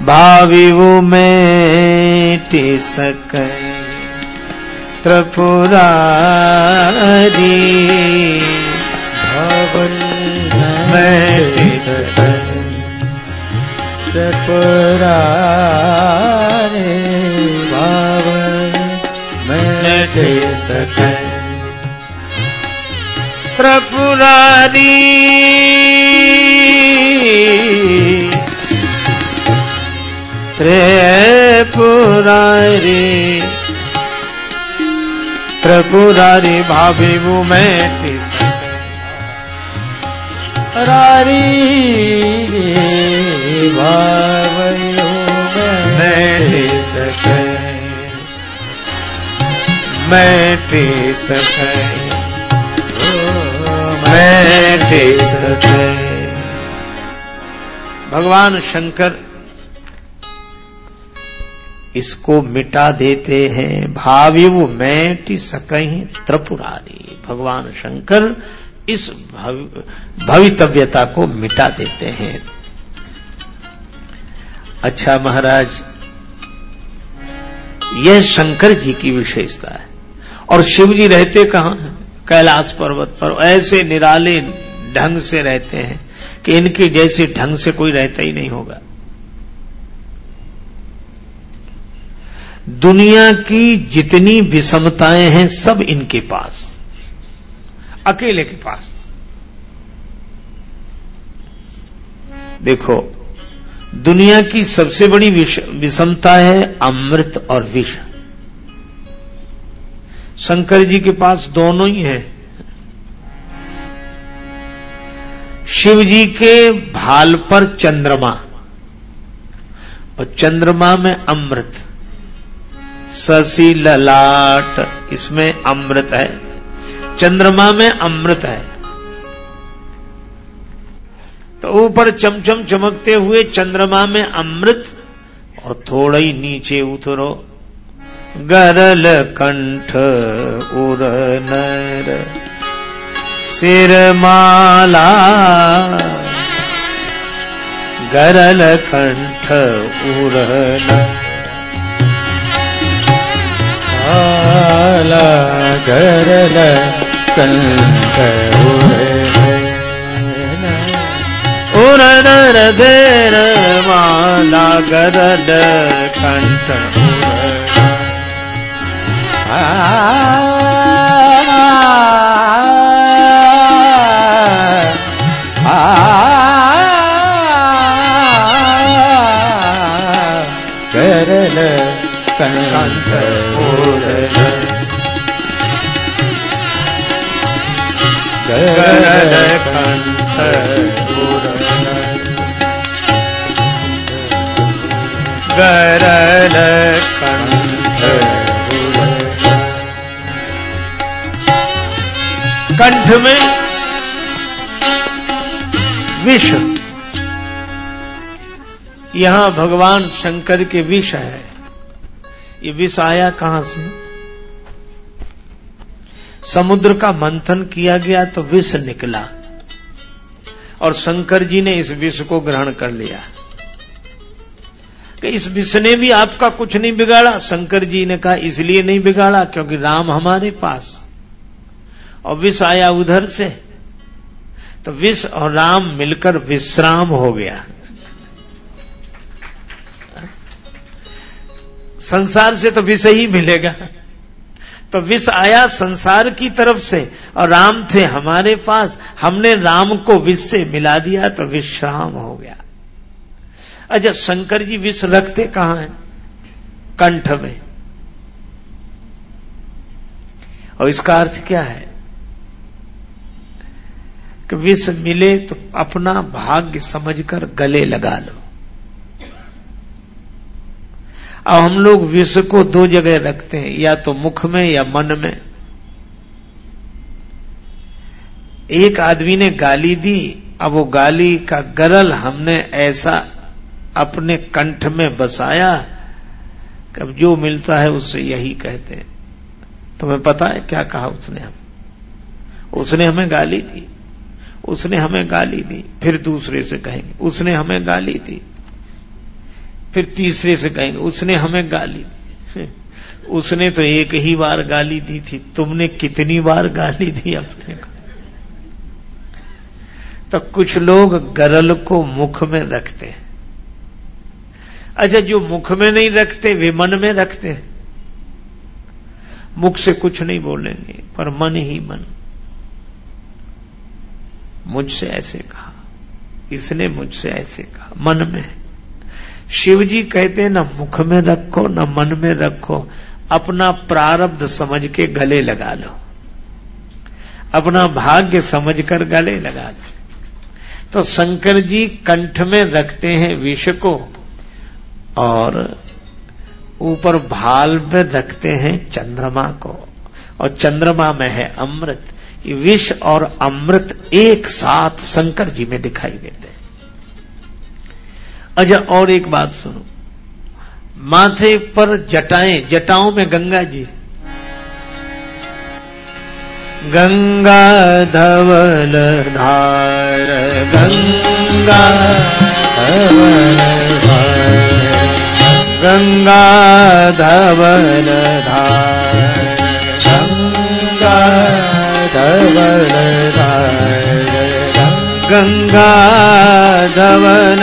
भाविवु में सक त्रिपुरारी। भवन मैं त्रिपुरारे। भावन मैं सकै त्रिपुरारी। त्रिपुरारी। त्रिपुरारी भाभी वो मैं रारी मैं मैं सकै मैं सकै भगवान शंकर इसको मिटा देते हैं। भाविव मैटी सकही त्रिपुरारी। भगवान शंकर इस भवितव्यता को मिटा देते हैं। अच्छा महाराज, यह शंकर जी की विशेषता है। और शिव जी रहते कहाँ कैलाश पर्वत पर ऐसे निराले ढंग से रहते हैं कि इनके जैसे ढंग से कोई रहता ही नहीं होगा। दुनिया की जितनी विषमताएँ हैं सब इनके पास। अकेले के पास। देखो, दुनिया की सबसे बड़ी विषमता है अमृत और विष। शंकर जी के पास दोनों ही है। शिव जी के भाल पर चंद्रमा, और चंद्रमा में अमृत। ससी ललाट, इसमें अमृत है। चंद्रमा में अमृत है। तो ऊपर चमचम चमकते हुए चंद्रमा में अमृत, और थोड़ा ही नीचे उतरो। गरल कंठ उर नर सिरमाला गरल कंठ उर माला गरल कंठ उरण रजेर माला गरल कंठ गरल कंठ में विष। यहाँ भगवान शंकर के विष है। ये विष आया कहाँ से? समुद्र का मंथन किया गया तो विष निकला। और शंकर जी ने इस विष को ग्रहण कर लिया। कि इस विष ने भी आपका कुछ नहीं बिगाड़ा। शंकर जी ने कहा, इसलिए नहीं बिगाड़ा, क्योंकि राम हमारे पास। और विष आया उधर से। तो विष और राम मिलकर विश्राम हो गया। संसार से तो विष ही मिलेगा। तो विष आया संसार की तरफ़ से, और राम थे हमारे पास, हमने राम को विष से मिला दिया तो विश्राम हो गया। अच्छा शंकर जी विष रखते कहाँ है? कंठ में। और इसका अर्थ क्या है? कि विष मिले तो अपना भाग्य समझकर गले लगा लो। अब हम लोग विष को दो जगह रखते हैं, या तो मुख में या मन में। एक आदमी ने गाली दी, अब वो गाली का गरल हमने ऐसा अपने कंठ में बसाया कब जो मिलता है उससे यही कहते हैं। तुम्हें पता है क्या कहा उसने हम? उसने हमें गाली दी। उसने हमें गाली दी, फिर दूसरे से कहेंगे, उसने हमें गाली दी। फिर तीसरे से कहेंगे, उसने हमें गाली दी। उसने तो एक ही बार गाली दी थी। तुमने कितनी बार गाली दी अपने को? तो कुछ लोग गरल को मुख में रखते हैं। अच्छा जो मुख में नहीं रखते, वे मन में रखते हैं। मुख से कुछ नहीं बोलेंगे, पर मन ही मन। मुझसे ऐसे कहा, इसने मुझसे ऐसे कहा, मन में शिव जी कहते हैं, न मुख में रखो, न मन में रखो, अपना प्रारब्ध समझ के गले लगा लो। अपना भाग्य समझकर गले लगा लो। तो शंकर जी कंठ में रखते हैं विष को और ऊपर भाल में रखते हैं चंद्रमा को। और चंद्रमा में है अमृत। विष और अमृत एक साथ शंकर जी में दिखाई देते हैं। अच्छा और एक बात सुनो। माथे पर जटाएँ, जटाओं में गंगा जी। गंगा धवल धार, गंगा धवल गंगा धवल धार, गंगा धवल धार, गंगा धवल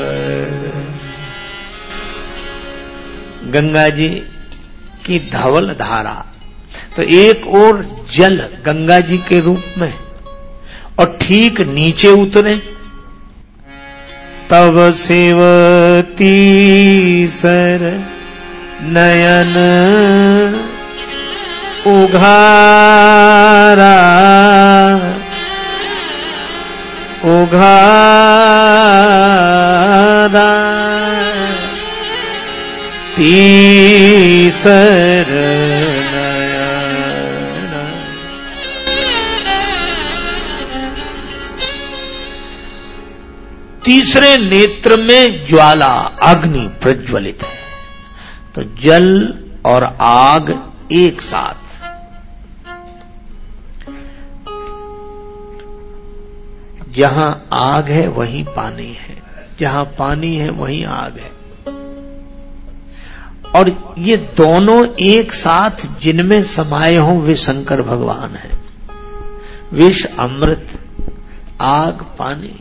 गंगा जी की धवल धारा। तो एक और जल गंगा जी के रूप में और ठीक नीचे उतरे। तब सेवती सर नयन उघारा। उघारा। तीसर नेत्र में ज्वाला, अग्नि प्रज्वलित है। तो जल और आग एक साथ। जहाँ आग है, वहीं पानी है। जहाँ पानी है, वहीं आग है। और ये दोनों एक साथ जिनमें समाये हों वे शंकर भगवान हैं। विष, अमृत, आग, पानी।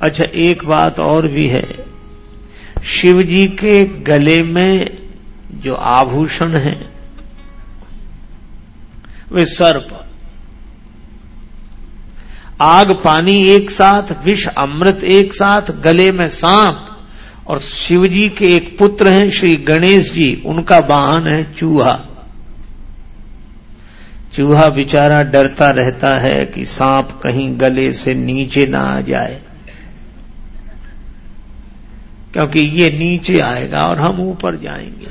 अच्छा एक बात और भी है। शिव जी के गले में जो आभूषण है, वे सर्प। आग, पानी एक साथ, विष, अमृत एक साथ, गले में सांप। और शिव जी के एक पुत्र हैं, श्री गणेश जी, उनका वाहन है चूहा। चूहा बेचारा डरता रहता है कि सांप कहीं गले से नीचे ना आ जाए। क्योंकि ये नीचे आएगा और हम ऊपर जाएँगे।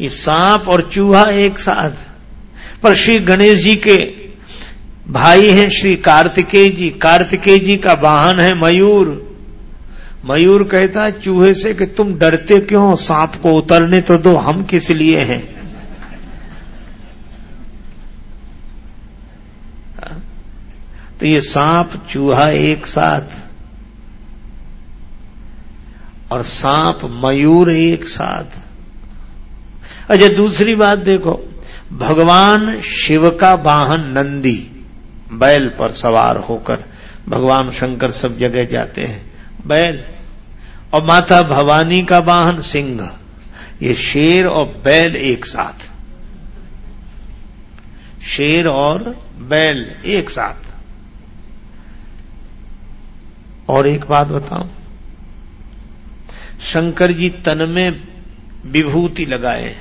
ये सांप और चूहा एक साथ। पर श्री गणेश जी के भाई हैं श्री कार्तिकेय जी। कार्तिकेय जी का वाहन है मयूर। मयूर कहता है, चूहे से कि तुम डरते क्यों? सांप को उतरने तो दो, हम किस लिए हैं? तो ये सांप, चूहा एक साथ और सांप, मयूर एक साथ। अच्छा दूसरी बात देखो, भगवान शिव का वाहन नंदी। बैल पर सवार होकर भगवान शंकर सब जगह जाते हैं। बैल। और माता भवानी का वाहन सिंह। ये शेर और बैल एक साथ। शेर और बैल एक साथ। और एक बात बताऊँ। शंकर जी तन में विभूति लगाए।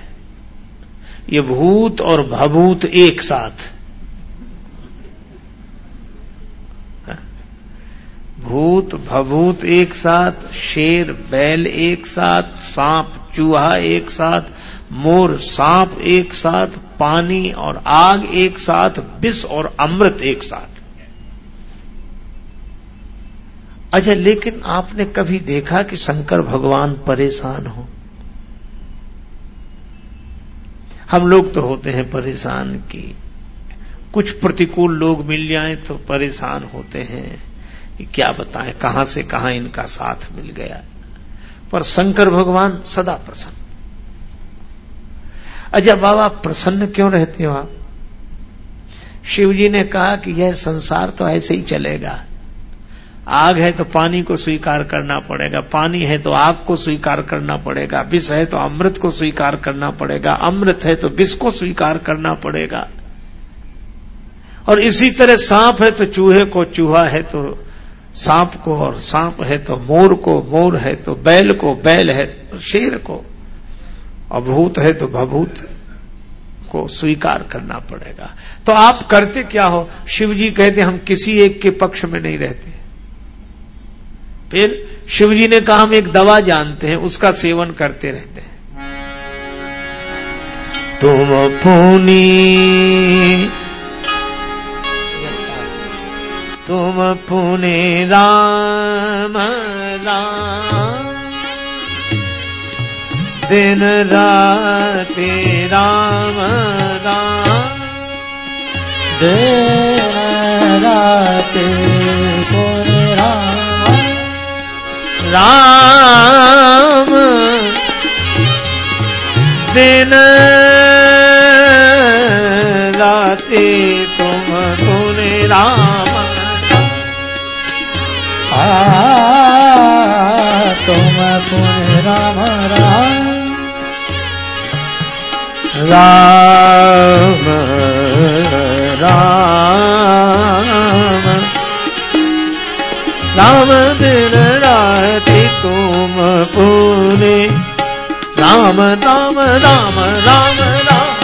ये भूत और भभूत एक साथ। भूत, भभूत एक साथ, शेर, बैल एक साथ, सांप, चूहा एक साथ, मोर, सांप एक साथ, पानी और आग एक साथ, विष और अमृत एक साथ। अच्छा लेकिन आपने कभी देखा कि शंकर भगवान परेशान हो? हम लोग तो होते हैं परेशान की कुछ प्रतिकूल लोग मिल जाएँ तो परेशान होते हैं। क्या बताएँ, कहाँ से कहाँ इनका साथ मिल गया पर शंकर भगवान सदा प्रसन्न। अच्छा बाबा प्रसन्न क्यों रहते हो आप? शिव जी ने कहा कि यह संसार तो ऐसे ही चलेगा। आग है तो पानी को स्वीकार करना पड़ेगा, पानी है तो आग को स्वीकार करना पड़ेगा, विष है तो अमृत को स्वीकार करना पड़ेगा, अमृत है तो विष को स्वीकार करना पड़ेगा। और इसी तरह सांप है तो चूहे को चूहा है तो सांप को, और सांप है तो मोर को, मोर है तो बैल को, बैल है तो शेर को, अभूत है तो भभूत को स्वीकार करना पड़ेगा। तो आप करते क्या हो? शिव जी कहते, हम किसी एक के पक्ष में नहीं रहते। फिर शिव जी ने कहा, हम एक दवा जानते हैं, उसका सेवन करते रहते हैं। तुम पुनी तुम पुने राम राम। दिन रात राम राम। दिन रात पुने राम। राम। दिन राम राम। राम राम। राम दिन राति तुम पुने राम राम राम राम राम।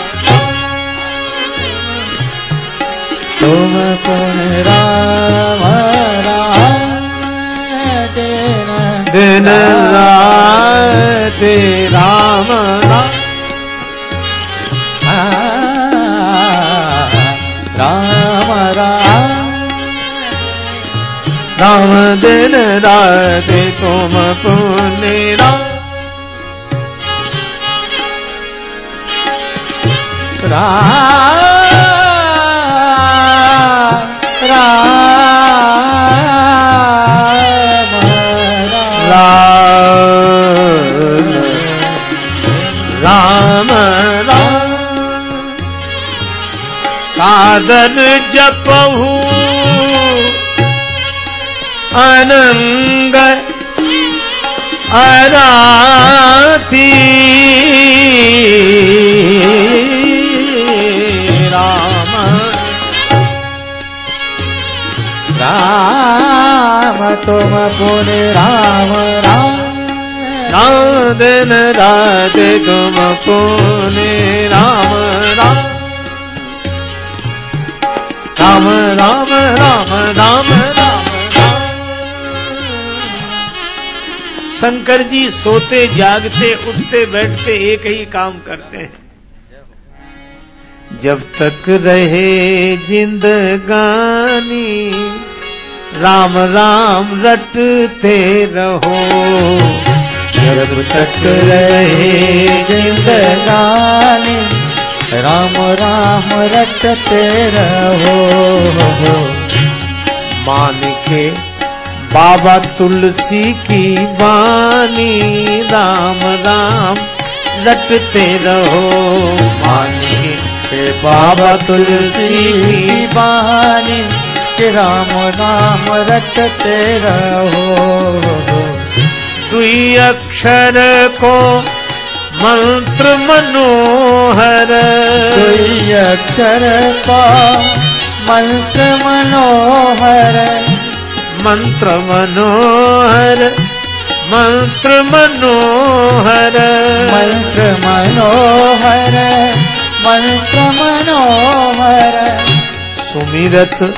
तुम पुने राम राम। दिन दिन राम राम राम राम राम दिन रात तुम पुण्य राम राम सागर जपहू। अनंग अराती राम। राम तुम पुन राम राम। राधन राधे तुम पुन राम। राम राम राम राम राम। शंकर जी सोते, जागते, उठते, बैठते, एक ही काम करते हैं। जब तक रहे जिंदगानी राम राम, रटते रहो। जब तक रहे जिंदगानी राम राम रटते रहो। मान के बाबा तुलसी की बानी राम राम रटते रहो। मान के बाबा तुलसी की के राम राम रटते रहो। दुई अक्षर को मंत्र मनोहर। कोई अक्षर का मंत्र मनोहर। मंत्र मनोहर मंत्र मनोहर। मंत्र मनोहर मंत्र मनोहर। सुमिरत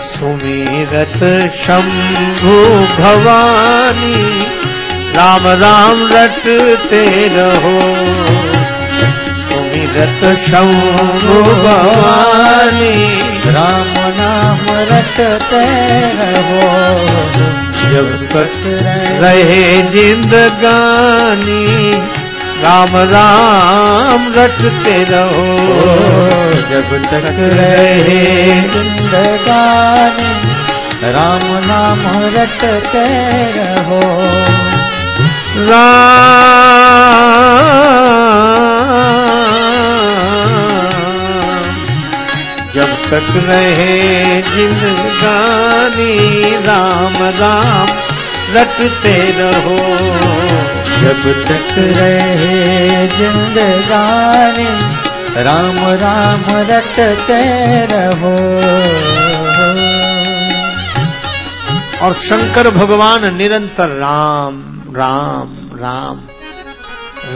सुमिरत शंभु भवानी। राम राम रटते रहो। सुमिरत शंभु भवानी, राम नाम रटते रहो। जब तक रहे जिंदगानी राम राम रटते रहो। जब तक रहे जिंदगानी राम नाम रटते रहो। राम। जब तक रहे जिंदगानी राम राम, रटते रहो। जब तक रहे जिंदगानी राम राम, रटते रहो। और शंकर भगवान निरंतर राम। राम राम।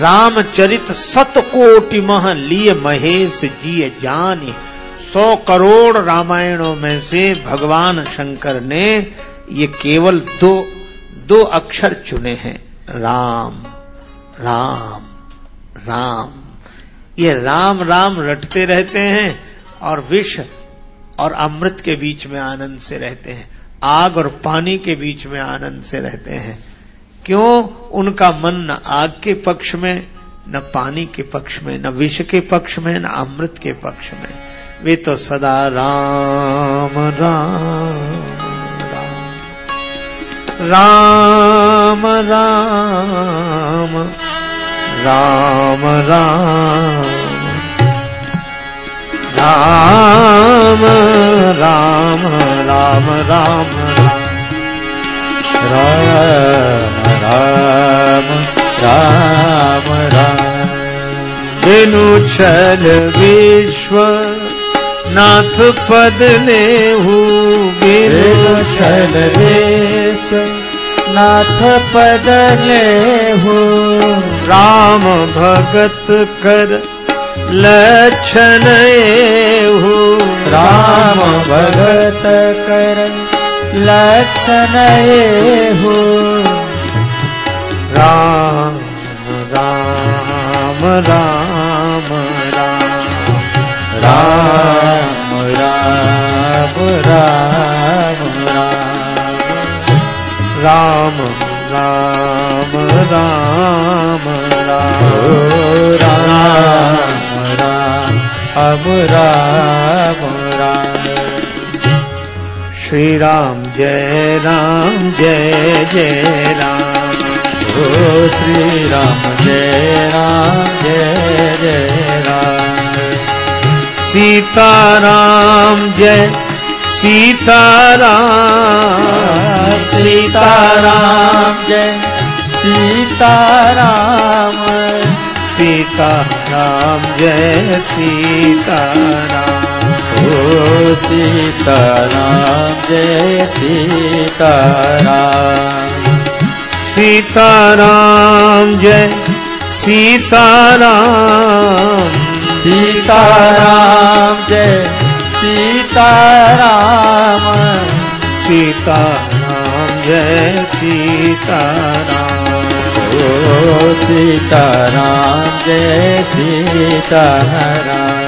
रामचरित सतकोटि मह लिए महेश जी जानी। सौ करोड़ रामायणों में से भगवान शंकर ने ये केवल दो दो अक्षर चुने हैं। राम राम राम। ये राम राम रटते रहते हैं और विष और अमृत के बीच में आनंद से रहते हैं। आग और पानी के बीच में आनंद से रहते हैं। क्यों उनका मन न आग के पक्ष में न पानी के पक्ष में न विष के पक्ष में न अमृत के पक्ष में वे तो सदा राम राम राम राम राम राम राम राम राम राम राम राम राम राम बिनु छल विश्व नाथ पद ले बिनु छल विश्व नाथ पद ले राम भगत कर लक्षण राम भगत कर। लक्षण जय जय राम। ओ श्री राम जय राम जय जय राम। सीता राम जय सीता राम सीता राम जय सीता राम सीता राम जय सीता सीताराम जय सीताराम। सीताराम जय सीताराम। सीताराम जय सीताराम। सीताराम जय सीताराम। ओ सीताराम जय सीताराम।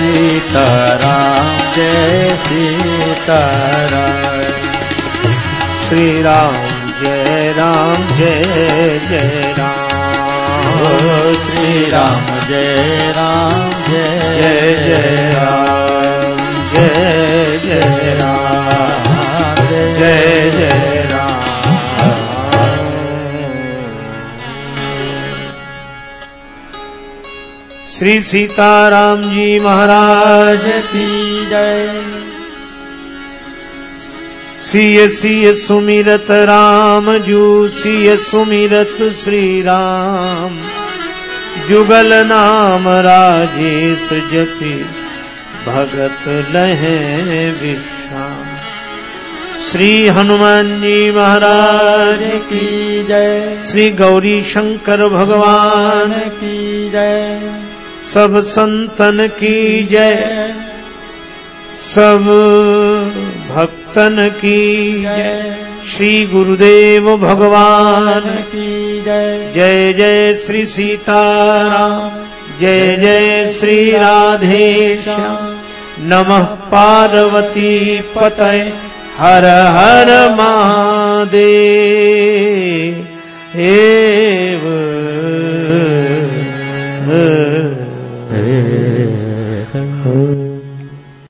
सीताराम जय सीताराम। श्री राम जय राम जय जय राम। श्री राम जय राम जय जय जय राम। जय जय राम। जय जय श्री सीताराम जी महाराज की जय। सिय सिय सुमिरत राम, जू सिय सुमिरत श्री राम जुगल नाम राजेश जपि, भगत लहे विश्राम। श्री हनुमान जी महाराज की जय। श्री गौरी शंकर भगवान की जय। सब संतन की जय। सब भक्तन की जय। श्री गुरुदेव भगवान। की जय जय जय श्री सीताराम। जय जय श्री राधेश। नमः पार्वती पतय। हर हर महादेव। है